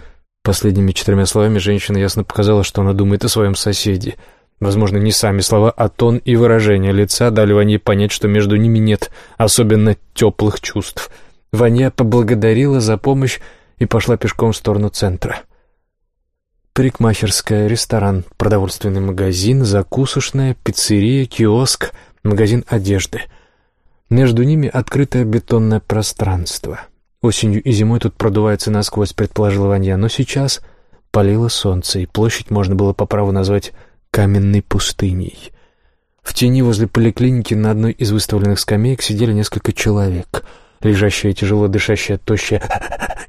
Последними четырьмя словами женщина ясно показала, что она думает о своем соседе. Возможно, не сами слова, а тон и выражение лица дали Ване понять, что между ними нет особенно теплых чувств. Ваня поблагодарила за помощь и пошла пешком в сторону центра. Парикмахерская, ресторан, продовольственный магазин, закусочная, пиццерия, киоск, магазин одежды. Между ними открытое бетонное пространство. Осенью и зимой тут продувается насквозь, предположил Ванья, но сейчас палило солнце, и площадь можно было по праву назвать каменной пустыней. В тени возле поликлиники на одной из выставленных скамеек сидели несколько человек — лежащая тяжело дышащая тощая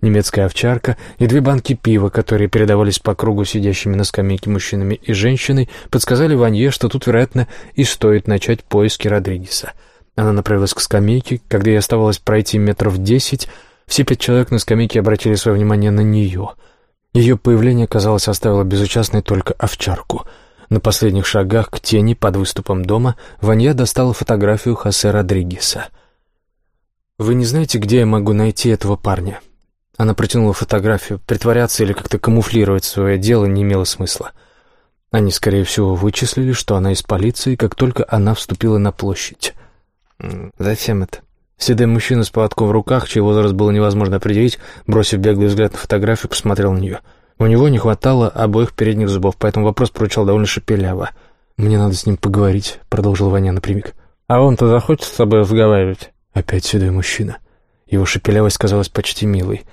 немецкая овчарка и две банки пива, которые передавались по кругу сидящими на скамейке мужчинами и женщиной, подсказали Ванье, что тут, вероятно, и стоит начать поиски Родригеса. Она направилась к скамейке. Когда ей оставалось пройти метров десять, все пять человек на скамейке обратили свое внимание на нее. Ее появление, казалось, оставило безучастной только овчарку. На последних шагах к тени под выступом дома Ванья достала фотографию Хосе Родригеса — «Вы не знаете, где я могу найти этого парня?» Она протянула фотографию. Притворяться или как-то камуфлировать свое дело не имело смысла. Они, скорее всего, вычислили, что она из полиции, как только она вступила на площадь. Зачем это? Седой мужчина с поводком в руках, чей возраст было невозможно определить, бросив беглый взгляд на фотографию, посмотрел на нее. У него не хватало обоих передних зубов, поэтому вопрос прозвучал довольно шепеляво. «Мне надо с ним поговорить», — продолжил Ваня напрямик. «А он-то захочет с тобой разговаривать?» Опять седой мужчина. Его шепелявость казалась почти милой.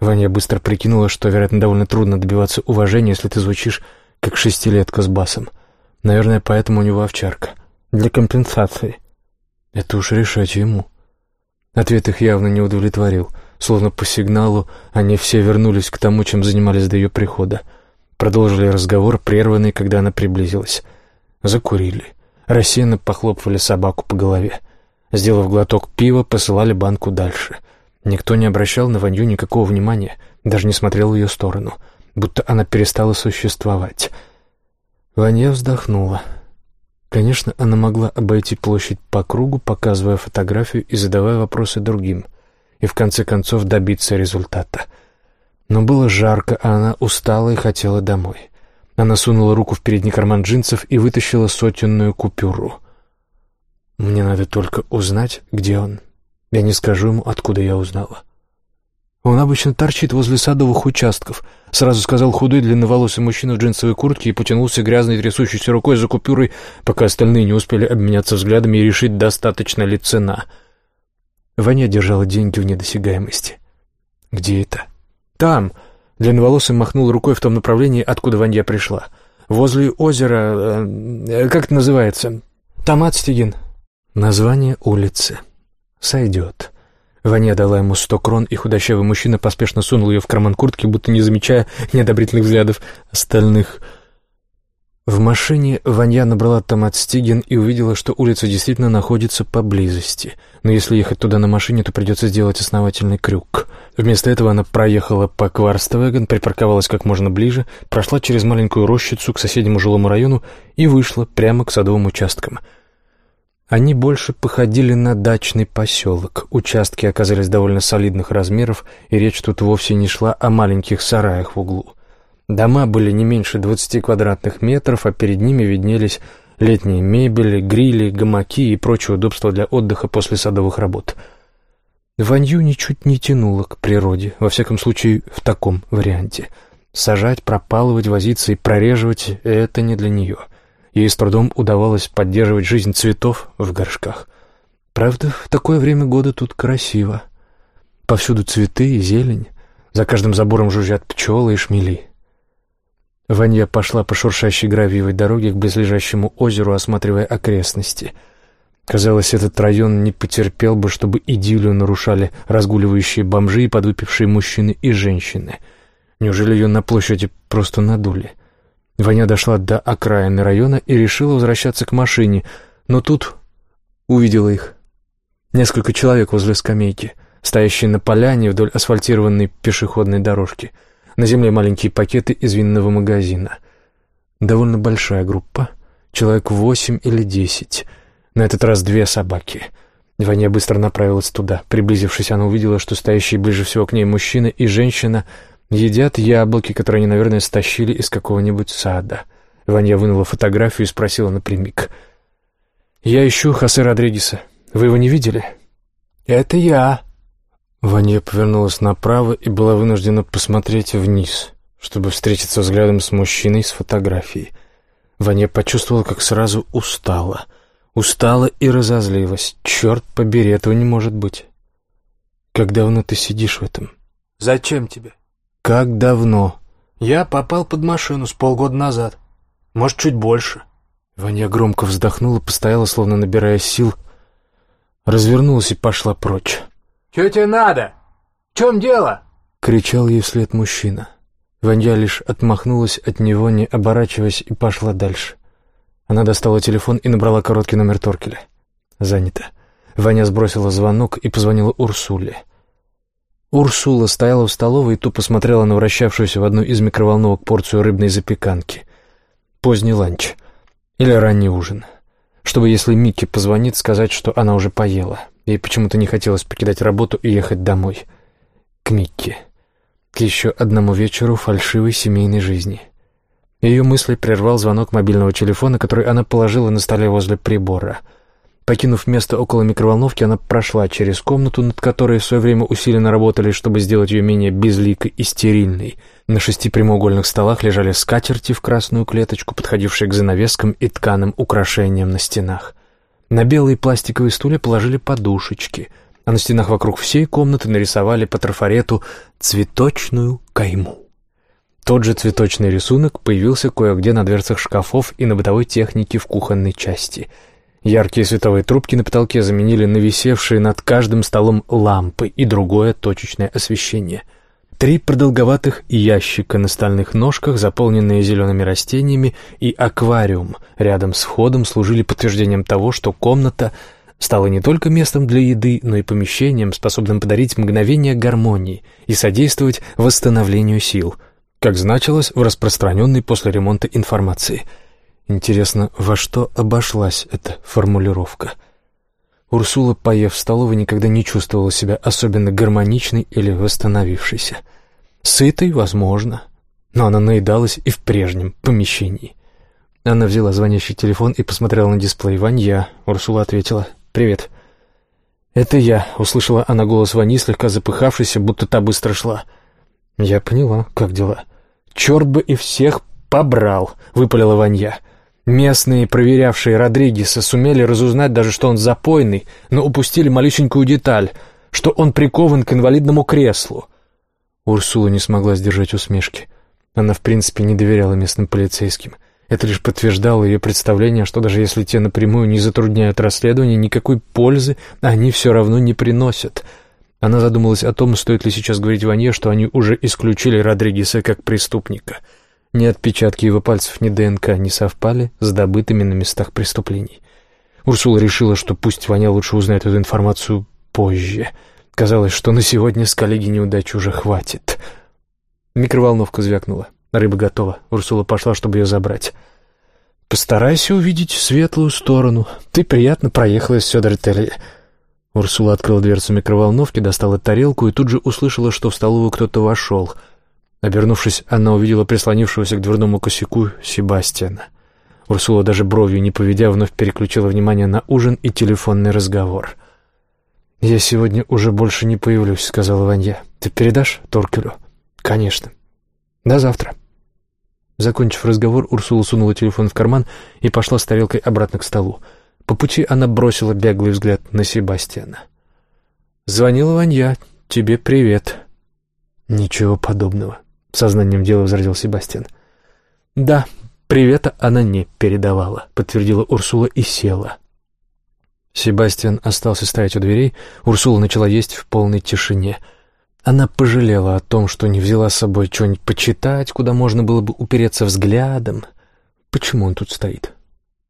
Ваня быстро прикинула, что, вероятно, довольно трудно добиваться уважения, если ты звучишь как шестилетка с басом. Наверное, поэтому у него овчарка. Для компенсации. Это уж решать ему. Ответ их явно не удовлетворил. Словно по сигналу они все вернулись к тому, чем занимались до ее прихода. Продолжили разговор, прерванный, когда она приблизилась. Закурили. Рассеянно похлопывали собаку по голове. Сделав глоток пива, посылали банку дальше. Никто не обращал на Ванью никакого внимания, даже не смотрел в ее сторону, будто она перестала существовать. Ваня вздохнула. Конечно, она могла обойти площадь по кругу, показывая фотографию и задавая вопросы другим, и в конце концов добиться результата. Но было жарко, а она устала и хотела домой. Она сунула руку в передний карман джинсов и вытащила сотенную купюру. «Мне надо только узнать, где он. Я не скажу ему, откуда я узнала». «Он обычно торчит возле садовых участков», — сразу сказал худой длинноволосый мужчина в джинсовой куртке и потянулся грязной трясущейся рукой за купюрой, пока остальные не успели обменяться взглядами и решить, достаточно ли цена. Ваня держала деньги в недосягаемости. «Где это?» «Там!» — длинноволосый махнул рукой в том направлении, откуда Ванья пришла. «Возле озера... Э, как это называется?» «Томат-стегин». «Название улицы. Сойдет». Ваня дала ему сто крон, и худощавый мужчина поспешно сунул ее в карман куртки, будто не замечая неодобрительных взглядов остальных. В машине Ваня набрала томат Стиген и увидела, что улица действительно находится поблизости. Но если ехать туда на машине, то придется сделать основательный крюк. Вместо этого она проехала по Кварстовеген, припарковалась как можно ближе, прошла через маленькую рощицу к соседнему жилому району и вышла прямо к садовым участкам — они больше походили на дачный поселок. Участки оказались довольно солидных размеров, и речь тут вовсе не шла о маленьких сараях в углу. Дома были не меньше двадцати квадратных метров, а перед ними виднелись летние мебели, грили, гамаки и прочие удобства для отдыха после садовых работ. Ванью ничуть не тянуло к природе, во всяком случае в таком варианте. Сажать, пропалывать, возиться и прореживать — это не для нее — Ей с трудом удавалось поддерживать жизнь цветов в горшках. Правда, в такое время года тут красиво. Повсюду цветы и зелень. За каждым забором жужжат пчелы и шмели. Ванья пошла по шуршащей гравиевой дороге к близлежащему озеру, осматривая окрестности. Казалось, этот район не потерпел бы, чтобы идиллию нарушали разгуливающие бомжи и подвыпившие мужчины и женщины. Неужели ее на площади просто надули? — Ваня дошла до окраины района и решила возвращаться к машине, но тут увидела их. Несколько человек возле скамейки, стоящие на поляне вдоль асфальтированной пешеходной дорожки. На земле маленькие пакеты из винного магазина. Довольно большая группа, человек восемь или десять. На этот раз две собаки. Ваня быстро направилась туда. Приблизившись, она увидела, что стоящие ближе всего к ней мужчина и женщина — Едят яблоки, которые они, наверное, стащили из какого-нибудь сада. Ваня вынула фотографию и спросила напрямик. «Я ищу Хосе Родригеса. Вы его не видели?» «Это я». Ваня повернулась направо и была вынуждена посмотреть вниз, чтобы встретиться взглядом с мужчиной с фотографией. Ваня почувствовала, как сразу устала. Устала и разозлилась. «Черт побери, этого не может быть». «Как давно ты сидишь в этом?» «Зачем тебе?» «Как давно?» «Я попал под машину с полгода назад. Может, чуть больше». Ваня громко вздохнула, постояла, словно набирая сил, развернулась и пошла прочь. «Чего тебе надо? В чем дело?» — кричал ей вслед мужчина. Ваня лишь отмахнулась от него, не оборачиваясь, и пошла дальше. Она достала телефон и набрала короткий номер Торкеля. «Занято». Ваня сбросила звонок и позвонила Урсуле. Урсула стояла в столовой и тупо смотрела на вращавшуюся в одной из микроволновок порцию рыбной запеканки. Поздний ланч. Или ранний ужин. Чтобы, если Микки позвонит, сказать, что она уже поела. Ей почему-то не хотелось покидать работу и ехать домой. К Микки. К еще одному вечеру фальшивой семейной жизни. Ее мысли прервал звонок мобильного телефона, который она положила на столе возле прибора — Покинув место около микроволновки, она прошла через комнату, над которой в свое время усиленно работали, чтобы сделать ее менее безликой и стерильной. На шести прямоугольных столах лежали скатерти в красную клеточку, подходившие к занавескам и тканым украшениям на стенах. На белые пластиковые стулья положили подушечки, а на стенах вокруг всей комнаты нарисовали по трафарету цветочную кайму. Тот же цветочный рисунок появился кое-где на дверцах шкафов и на бытовой технике в кухонной части — Яркие световые трубки на потолке заменили нависевшие над каждым столом лампы и другое точечное освещение. Три продолговатых ящика на стальных ножках, заполненные зелеными растениями, и аквариум рядом с входом служили подтверждением того, что комната стала не только местом для еды, но и помещением, способным подарить мгновение гармонии и содействовать восстановлению сил, как значилось в распространенной после ремонта информации – Интересно, во что обошлась эта формулировка? Урсула, поев в столовой, никогда не чувствовала себя особенно гармоничной или восстановившейся. Сытой, возможно, но она наедалась и в прежнем помещении. Она взяла звонящий телефон и посмотрела на дисплей. «Ванья», — Урсула ответила. «Привет». «Это я», — услышала она голос Вани, слегка запыхавшийся, будто та быстро шла. «Я поняла, как дела». «Черт бы и всех побрал», — выпалила Ванья. Местные, проверявшие Родригеса, сумели разузнать даже, что он запойный, но упустили малюсенькую деталь, что он прикован к инвалидному креслу. Урсула не смогла сдержать усмешки. Она, в принципе, не доверяла местным полицейским. Это лишь подтверждало ее представление, что даже если те напрямую не затрудняют расследование, никакой пользы они все равно не приносят. Она задумалась о том, стоит ли сейчас говорить Ванье, что они уже исключили Родригеса как преступника — ни отпечатки его пальцев, ни ДНК не совпали с добытыми на местах преступлений. Урсула решила, что пусть Ваня лучше узнает эту информацию позже. Казалось, что на сегодня с коллеги неудачи уже хватит. Микроволновка звякнула. Рыба готова. Урсула пошла, чтобы ее забрать. «Постарайся увидеть светлую сторону. Ты приятно проехала из Сёдертели». Урсула открыла дверцу микроволновки, достала тарелку и тут же услышала, что в столовую кто-то вошел — Обернувшись, она увидела прислонившегося к дверному косяку Себастьяна. Урсула даже бровью не поведя, вновь переключила внимание на ужин и телефонный разговор. «Я сегодня уже больше не появлюсь», — сказала Ванья. «Ты передашь Торкелю?» «Конечно. До завтра». Закончив разговор, Урсула сунула телефон в карман и пошла с тарелкой обратно к столу. По пути она бросила беглый взгляд на Себастьяна. «Звонила Ванья. Тебе привет». «Ничего подобного. Сознанием дела возразил Себастьян. «Да, привета она не передавала», — подтвердила Урсула и села. Себастьян остался стоять у дверей, Урсула начала есть в полной тишине. Она пожалела о том, что не взяла с собой что-нибудь почитать, куда можно было бы упереться взглядом. Почему он тут стоит?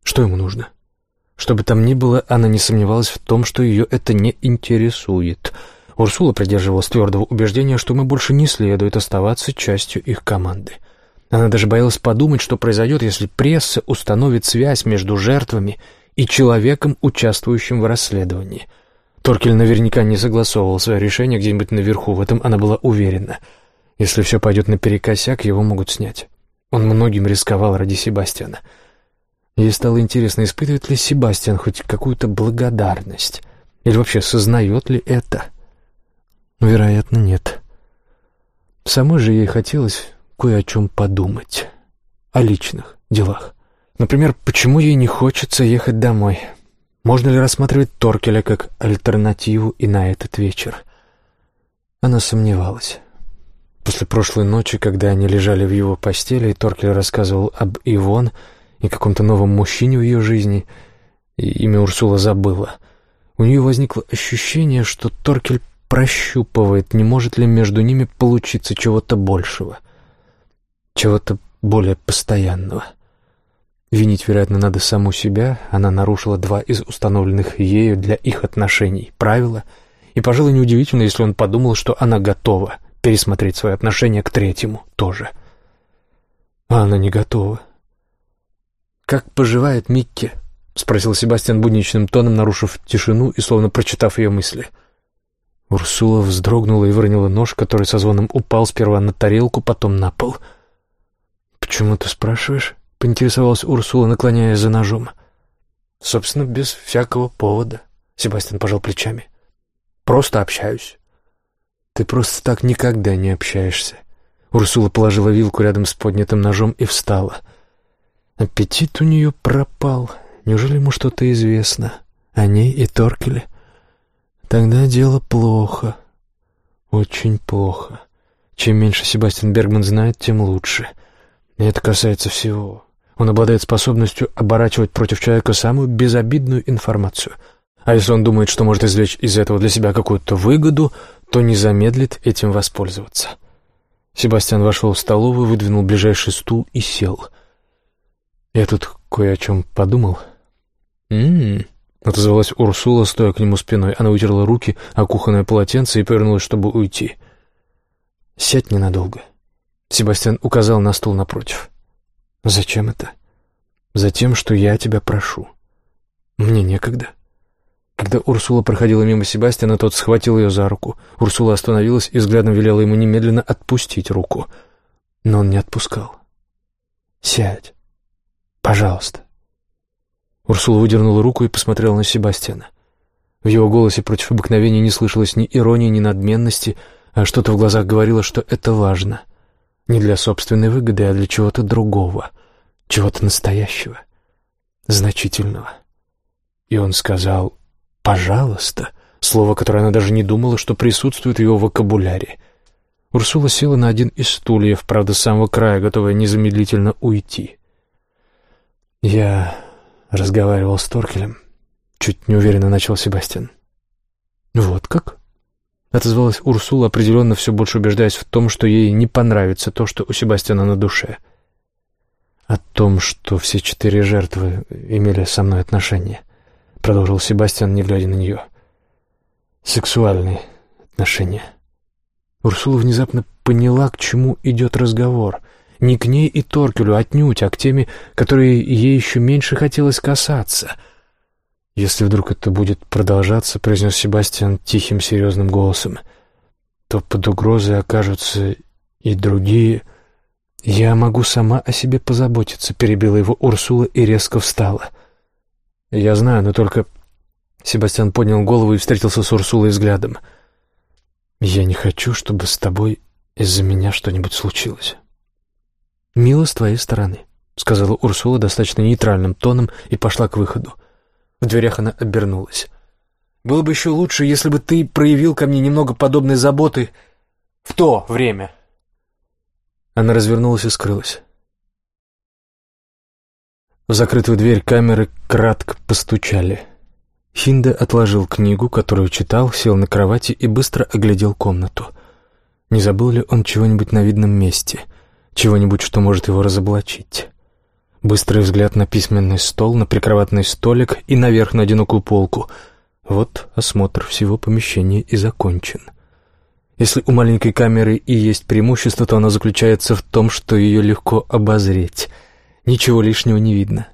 Что ему нужно? Что бы там ни было, она не сомневалась в том, что ее это не интересует — Урсула придерживалась твердого убеждения, что ему больше не следует оставаться частью их команды. Она даже боялась подумать, что произойдет, если пресса установит связь между жертвами и человеком, участвующим в расследовании. Торкель наверняка не согласовывал свое решение где-нибудь наверху, в этом она была уверена. Если все пойдет наперекосяк, его могут снять. Он многим рисковал ради Себастьяна. Ей стало интересно, испытывает ли Себастьян хоть какую-то благодарность, или вообще сознает ли это. Вероятно, нет. Самой же ей хотелось кое о чем подумать. О личных делах. Например, почему ей не хочется ехать домой? Можно ли рассматривать Торкеля как альтернативу и на этот вечер? Она сомневалась. После прошлой ночи, когда они лежали в его постели, и Торкель рассказывал об Ивон и каком-то новом мужчине в ее жизни, имя Урсула забыла, у нее возникло ощущение, что Торкель прощупывает, не может ли между ними получиться чего-то большего, чего-то более постоянного. Винить, вероятно, надо саму себя, она нарушила два из установленных ею для их отношений правила, и, пожалуй, неудивительно, если он подумал, что она готова пересмотреть свое отношение к третьему тоже. А она не готова. «Как поживает Микки?» — спросил Себастьян будничным тоном, нарушив тишину и словно прочитав ее мысли — Урсула вздрогнула и выронила нож, который со звоном упал сперва на тарелку, потом на пол. «Почему ты спрашиваешь?» — поинтересовалась Урсула, наклоняясь за ножом. «Собственно, без всякого повода», — Себастьян пожал плечами. «Просто общаюсь». «Ты просто так никогда не общаешься». Урсула положила вилку рядом с поднятым ножом и встала. Аппетит у нее пропал. Неужели ему что-то известно о ней и Торкеле? Тогда дело плохо. Очень плохо. Чем меньше Себастьян Бергман знает, тем лучше. И это касается всего. Он обладает способностью оборачивать против человека самую безобидную информацию. А если он думает, что может извлечь из этого для себя какую-то выгоду, то не замедлит этим воспользоваться. Себастьян вошел в столовую, выдвинул ближайший стул и сел. Я тут кое о чем подумал. «М-м-м», Отозвалась Урсула, стоя к нему спиной. Она утерла руки о кухонное полотенце и повернулась, чтобы уйти. «Сядь ненадолго». Себастьян указал на стул напротив. «Зачем это?» Затем, что я тебя прошу. Мне некогда. Когда Урсула проходила мимо Себастьяна, тот схватил ее за руку. Урсула остановилась и взглядом велела ему немедленно отпустить руку. Но он не отпускал. «Сядь. Пожалуйста». Урсула выдернула руку и посмотрела на Себастьяна. В его голосе против обыкновения не слышалось ни иронии, ни надменности, а что-то в глазах говорило, что это важно. Не для собственной выгоды, а для чего-то другого, чего-то настоящего, значительного. И он сказал «пожалуйста», слово, которое она даже не думала, что присутствует в его вокабуляре. Урсула села на один из стульев, правда, с самого края, готовая незамедлительно уйти. «Я разговаривал с Торкелем», — чуть неуверенно начал Себастьян. «Вот как?» — отозвалась Урсула, определенно все больше убеждаясь в том, что ей не понравится то, что у Себастьяна на душе. «О том, что все четыре жертвы имели со мной отношения», — продолжил Себастьян, не глядя на нее. «Сексуальные отношения». Урсула внезапно поняла, к чему идет разговор — не к ней и Торкелю отнюдь, а к теме, которые ей еще меньше хотелось касаться. «Если вдруг это будет продолжаться», — произнес Себастьян тихим, серьезным голосом, «то под угрозой окажутся и другие...» «Я могу сама о себе позаботиться», — перебила его Урсула и резко встала. «Я знаю, но только...» Себастьян поднял голову и встретился с Урсулой взглядом. «Я не хочу, чтобы с тобой из-за меня что-нибудь случилось». «Мило с твоей стороны», — сказала Урсула достаточно нейтральным тоном и пошла к выходу. В дверях она обернулась. «Было бы еще лучше, если бы ты проявил ко мне немного подобной заботы в то время». Она развернулась и скрылась. В закрытую дверь камеры кратко постучали. Хинде отложил книгу, которую читал, сел на кровати и быстро оглядел комнату. Не забыл ли он чего-нибудь на видном месте — чего-нибудь, что может его разоблачить. Быстрый взгляд на письменный стол, на прикроватный столик и наверх на одинокую полку. Вот осмотр всего помещения и закончен. Если у маленькой камеры и есть преимущество, то оно заключается в том, что ее легко обозреть. Ничего лишнего не видно.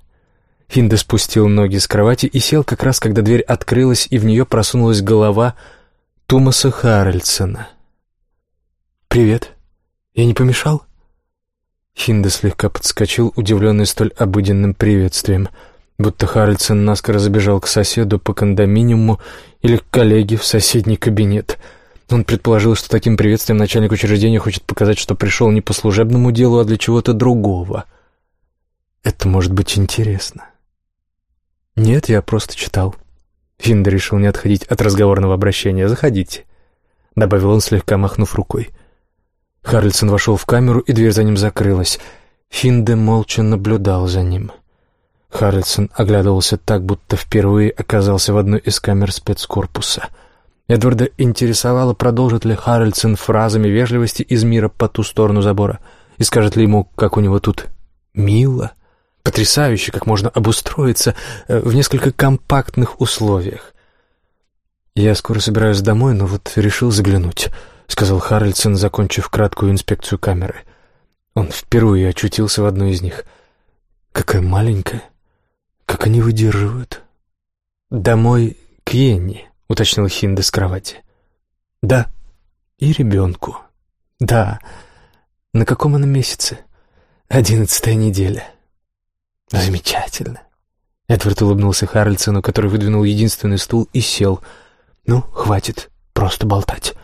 Финда спустил ноги с кровати и сел как раз, когда дверь открылась, и в нее просунулась голова Тумаса Харрельсона. «Привет. Я не помешал?» Хинда слегка подскочил, удивленный столь обыденным приветствием, будто Харальдсон наскоро забежал к соседу по кондоминиуму или к коллеге в соседний кабинет. Он предположил, что таким приветствием начальник учреждения хочет показать, что пришел не по служебному делу, а для чего-то другого. Это может быть интересно. Нет, я просто читал. Финда решил не отходить от разговорного обращения. «Заходите», — добавил он, слегка махнув рукой. Харльсон вошел в камеру, и дверь за ним закрылась. Финде молча наблюдал за ним. Харльсон оглядывался так, будто впервые оказался в одной из камер спецкорпуса. Эдварда интересовало, продолжит ли Харрельсон фразами вежливости из мира по ту сторону забора, и скажет ли ему, как у него тут мило, потрясающе, как можно обустроиться э, в несколько компактных условиях. «Я скоро собираюсь домой, но вот решил заглянуть», — сказал Харрельсон, закончив краткую инспекцию камеры. Он впервые очутился в одной из них. «Какая маленькая! Как они выдерживают!» «Домой к Йенни», — уточнил Хинда с кровати. «Да, и ребенку. Да. На каком она месяце? Одиннадцатая неделя. Замечательно». Эдвард улыбнулся Харрельсону, который выдвинул единственный стул и сел. «Ну, хватит просто болтать».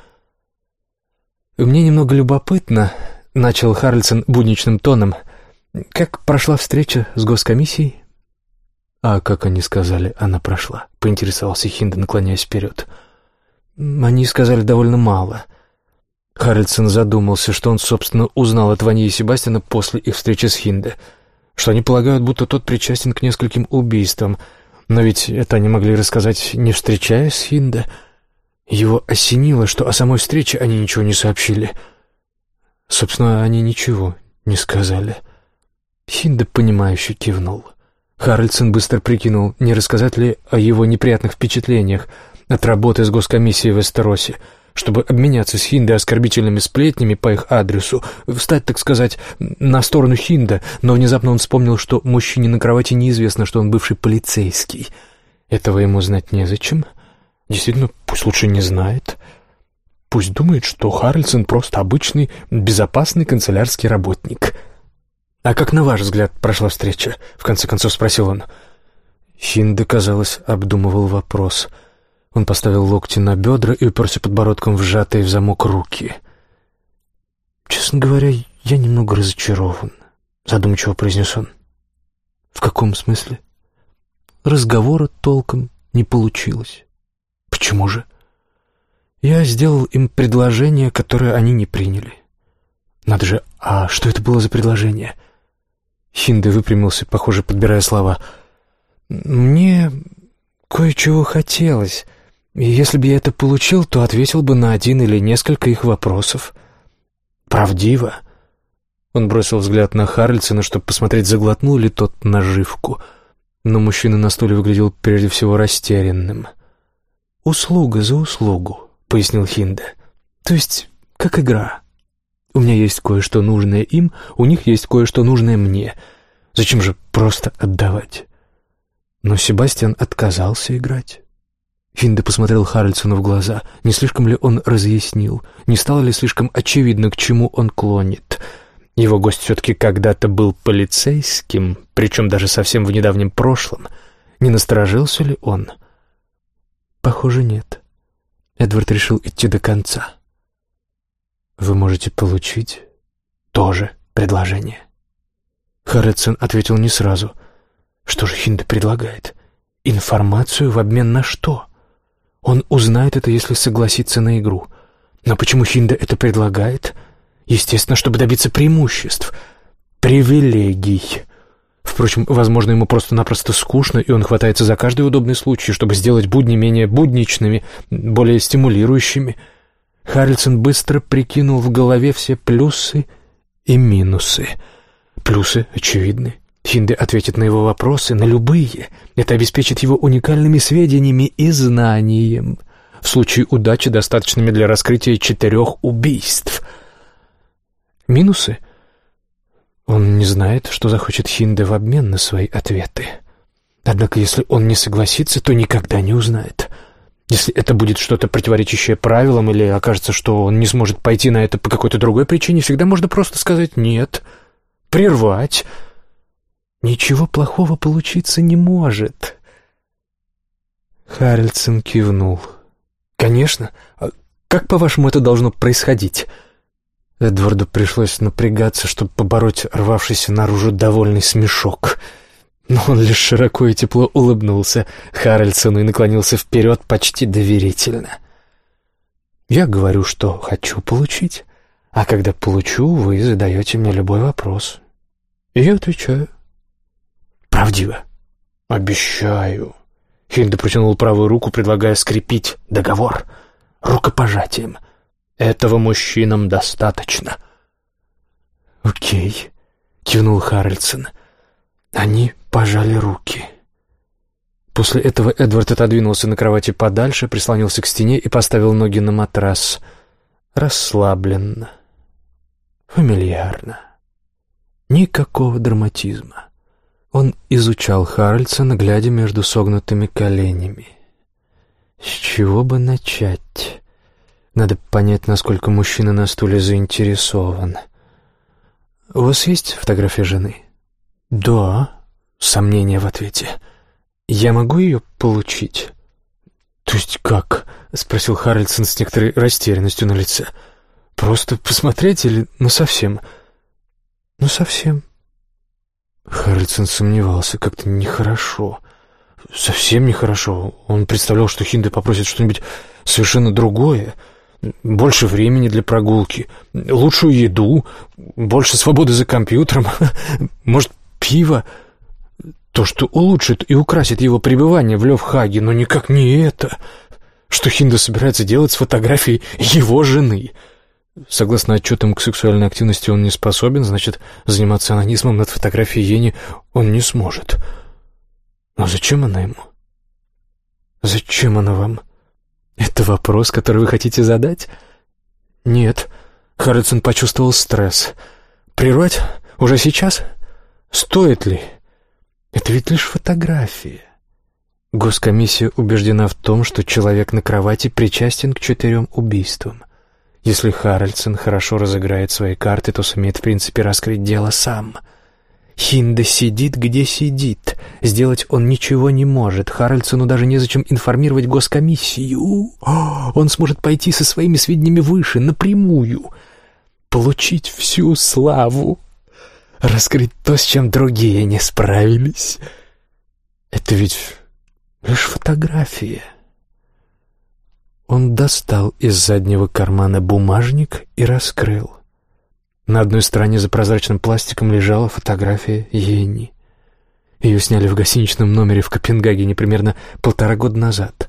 «Мне немного любопытно», — начал Харльсон будничным тоном, «как прошла встреча с госкомиссией?» «А как они сказали, она прошла», — поинтересовался Хинда, наклоняясь вперед. «Они сказали довольно мало». Харрельсон задумался, что он, собственно, узнал от Вани и Себастьяна после их встречи с Хинде, что они полагают, будто тот причастен к нескольким убийствам, но ведь это они могли рассказать, не встречаясь с Хинде. Его осенило, что о самой встрече они ничего не сообщили. Собственно, они ничего не сказали. Хинда, понимающе кивнул. Харальдсон быстро прикинул, не рассказать ли о его неприятных впечатлениях от работы с госкомиссией в Эстеросе, чтобы обменяться с Хинде оскорбительными сплетнями по их адресу, встать, так сказать, на сторону Хинда, но внезапно он вспомнил, что мужчине на кровати неизвестно, что он бывший полицейский. Этого ему знать незачем. Действительно, пусть лучше не знает. Пусть думает, что Харльсон просто обычный, безопасный канцелярский работник. «А как, на ваш взгляд, прошла встреча?» — в конце концов спросил он. Хинде, казалось, обдумывал вопрос — он поставил локти на бедра и уперся подбородком в сжатые в замок руки. «Честно говоря, я немного разочарован», — задумчиво произнес он. «В каком смысле?» «Разговора толком не получилось». «Почему же?» «Я сделал им предложение, которое они не приняли». «Надо же, а что это было за предложение?» Хинде выпрямился, похоже, подбирая слова. «Мне кое-чего хотелось. И если бы я это получил, то ответил бы на один или несколько их вопросов. Правдиво. Он бросил взгляд на Харльсона, чтобы посмотреть, заглотнул ли тот наживку. Но мужчина на стуле выглядел прежде всего растерянным. «Услуга за услугу», — пояснил Хинде. «То есть, как игра. У меня есть кое-что нужное им, у них есть кое-что нужное мне. Зачем же просто отдавать?» Но Себастьян отказался играть. Финда посмотрел Харальдсону в глаза. Не слишком ли он разъяснил? Не стало ли слишком очевидно, к чему он клонит? Его гость все-таки когда-то был полицейским, причем даже совсем в недавнем прошлом. Не насторожился ли он? Похоже, нет. Эдвард решил идти до конца. «Вы можете получить тоже предложение». Харридсон ответил не сразу. «Что же Хинда предлагает? Информацию в обмен на что?» Он узнает это, если согласится на игру. Но почему Хинда это предлагает? Естественно, чтобы добиться преимуществ, привилегий. Впрочем, возможно, ему просто-напросто скучно, и он хватается за каждый удобный случай, чтобы сделать будни менее будничными, более стимулирующими. Харрельсон быстро прикинул в голове все плюсы и минусы. Плюсы очевидны. Хинде ответит на его вопросы, на любые. Это обеспечит его уникальными сведениями и знанием. В случае удачи достаточными для раскрытия четырех убийств. Минусы? Он не знает, что захочет Хинде в обмен на свои ответы. Однако, если он не согласится, то никогда не узнает. Если это будет что-то противоречащее правилам или окажется, что он не сможет пойти на это по какой-то другой причине, всегда можно просто сказать «нет», прервать, Ничего плохого получиться не может. Харальдсон кивнул. «Конечно. А как, по-вашему, это должно происходить?» Эдварду пришлось напрягаться, чтобы побороть рвавшийся наружу довольный смешок. Но он лишь широко и тепло улыбнулся Харальдсону и наклонился вперед почти доверительно. «Я говорю, что хочу получить, а когда получу, вы задаете мне любой вопрос. И я отвечаю. Правдиво. Обещаю. Хильда протянул правую руку, предлагая скрепить договор рукопожатием. Этого мужчинам достаточно. Окей, кивнул Харрельсон. Они пожали руки. После этого Эдвард отодвинулся на кровати подальше, прислонился к стене и поставил ноги на матрас. Расслабленно, фамильярно. Никакого драматизма. Он изучал Харальдсона, глядя между согнутыми коленями. С чего бы начать? Надо понять, насколько мужчина на стуле заинтересован. «У вас есть фотография жены?» «Да». Сомнение в ответе. «Я могу ее получить?» «То есть как?» — спросил Харальдсон с некоторой растерянностью на лице. «Просто посмотреть или ну совсем?» «Ну совсем», Харрельсон сомневался, как-то нехорошо. Совсем нехорошо. Он представлял, что Хинде попросит что-нибудь совершенно другое. Больше времени для прогулки, лучшую еду, больше свободы за компьютером, может, пиво. То, что улучшит и украсит его пребывание в Левхаге, но никак не это. Что Хинда собирается делать с фотографией его жены — Согласно отчетам к сексуальной активности он не способен, значит, заниматься анонизмом над фотографией Ени он не сможет. Но зачем она ему? Зачем она вам? Это вопрос, который вы хотите задать? Нет. Харридсон почувствовал стресс. Прервать? Уже сейчас? Стоит ли? Это ведь лишь фотография. Госкомиссия убеждена в том, что человек на кровати причастен к четырем убийствам. Если Харальдсон хорошо разыграет свои карты, то сумеет в принципе раскрыть дело сам. Хинда сидит, где сидит. Сделать он ничего не может. Харальдсону даже незачем информировать госкомиссию. Он сможет пойти со своими сведениями выше, напрямую. Получить всю славу. Раскрыть то, с чем другие не справились. Это ведь лишь фотография. Он достал из заднего кармана бумажник и раскрыл. На одной стороне за прозрачным пластиком лежала фотография Йенни. Ее сняли в гостиничном номере в Копенгагене примерно полтора года назад.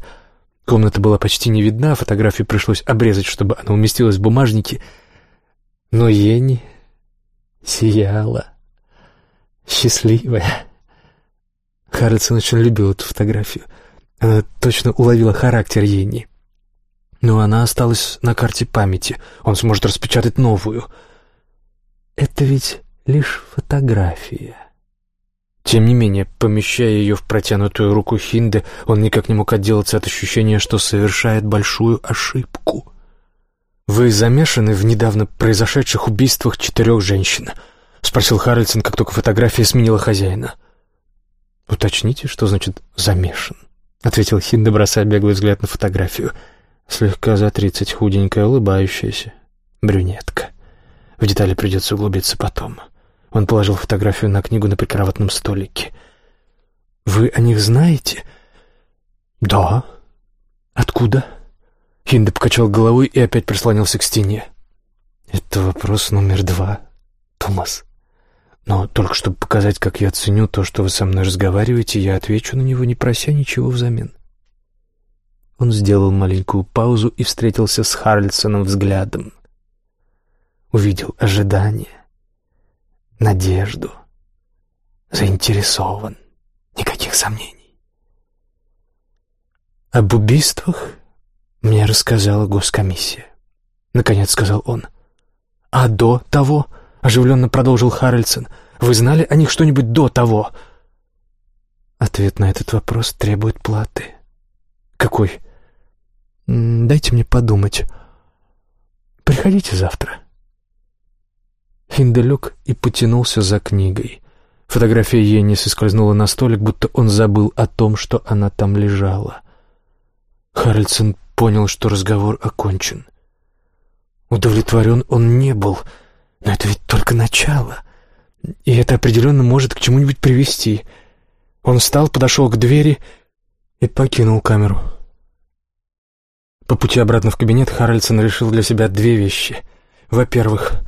Комната была почти не видна, фотографию пришлось обрезать, чтобы она уместилась в бумажнике. Но Йенни сияла, счастливая. Харридсон очень любил эту фотографию. Она точно уловила характер Йенни. Но она осталась на карте памяти. Он сможет распечатать новую. Это ведь лишь фотография. Тем не менее, помещая ее в протянутую руку Хинде, он никак не мог отделаться от ощущения, что совершает большую ошибку. «Вы замешаны в недавно произошедших убийствах четырех женщин?» — спросил Харрельсон, как только фотография сменила хозяина. «Уточните, что значит «замешан», — ответил Хинде, бросая беглый взгляд на фотографию — Слегка за тридцать, худенькая, улыбающаяся. Брюнетка. В детали придется углубиться потом. Он положил фотографию на книгу на прикроватном столике. «Вы о них знаете?» «Да». «Откуда?» Хинда покачал головой и опять прислонился к стене. «Это вопрос номер два, Томас. Но только чтобы показать, как я ценю то, что вы со мной разговариваете, я отвечу на него, не прося ничего взамен». Он сделал маленькую паузу и встретился с Харльсоном взглядом. Увидел ожидание, надежду, заинтересован, никаких сомнений. Об убийствах мне рассказала госкомиссия. Наконец сказал он. А до того, оживленно продолжил Харрельсон, вы знали о них что-нибудь до того? Ответ на этот вопрос требует платы. Какой? Дайте мне подумать. Приходите завтра. Хинделек и потянулся за книгой. Фотография Йенни соскользнула на столик, будто он забыл о том, что она там лежала. Харальдсон понял, что разговор окончен. Удовлетворен он не был, но это ведь только начало, и это определенно может к чему-нибудь привести. Он встал, подошел к двери и покинул камеру. По пути обратно в кабинет Харальдсон решил для себя две вещи. Во-первых,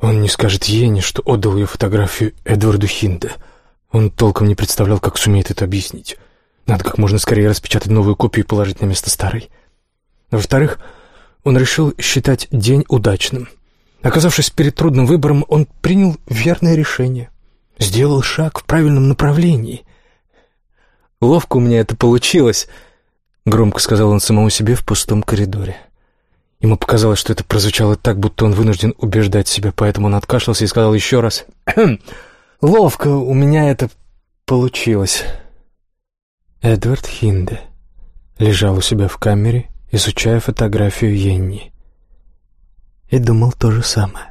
он не скажет Йене, что отдал ее фотографию Эдварду Хинде. Он толком не представлял, как сумеет это объяснить. Надо как можно скорее распечатать новую копию и положить на место старой. Во-вторых, он решил считать день удачным. Оказавшись перед трудным выбором, он принял верное решение. Сделал шаг в правильном направлении. Ловко у меня это получилось — Громко сказал он самому себе в пустом коридоре. Ему показалось, что это прозвучало так, будто он вынужден убеждать себя, поэтому он откашлялся и сказал еще раз. «Ловко у меня это получилось». Эдвард Хинде лежал у себя в камере, изучая фотографию Йенни. И думал то же самое.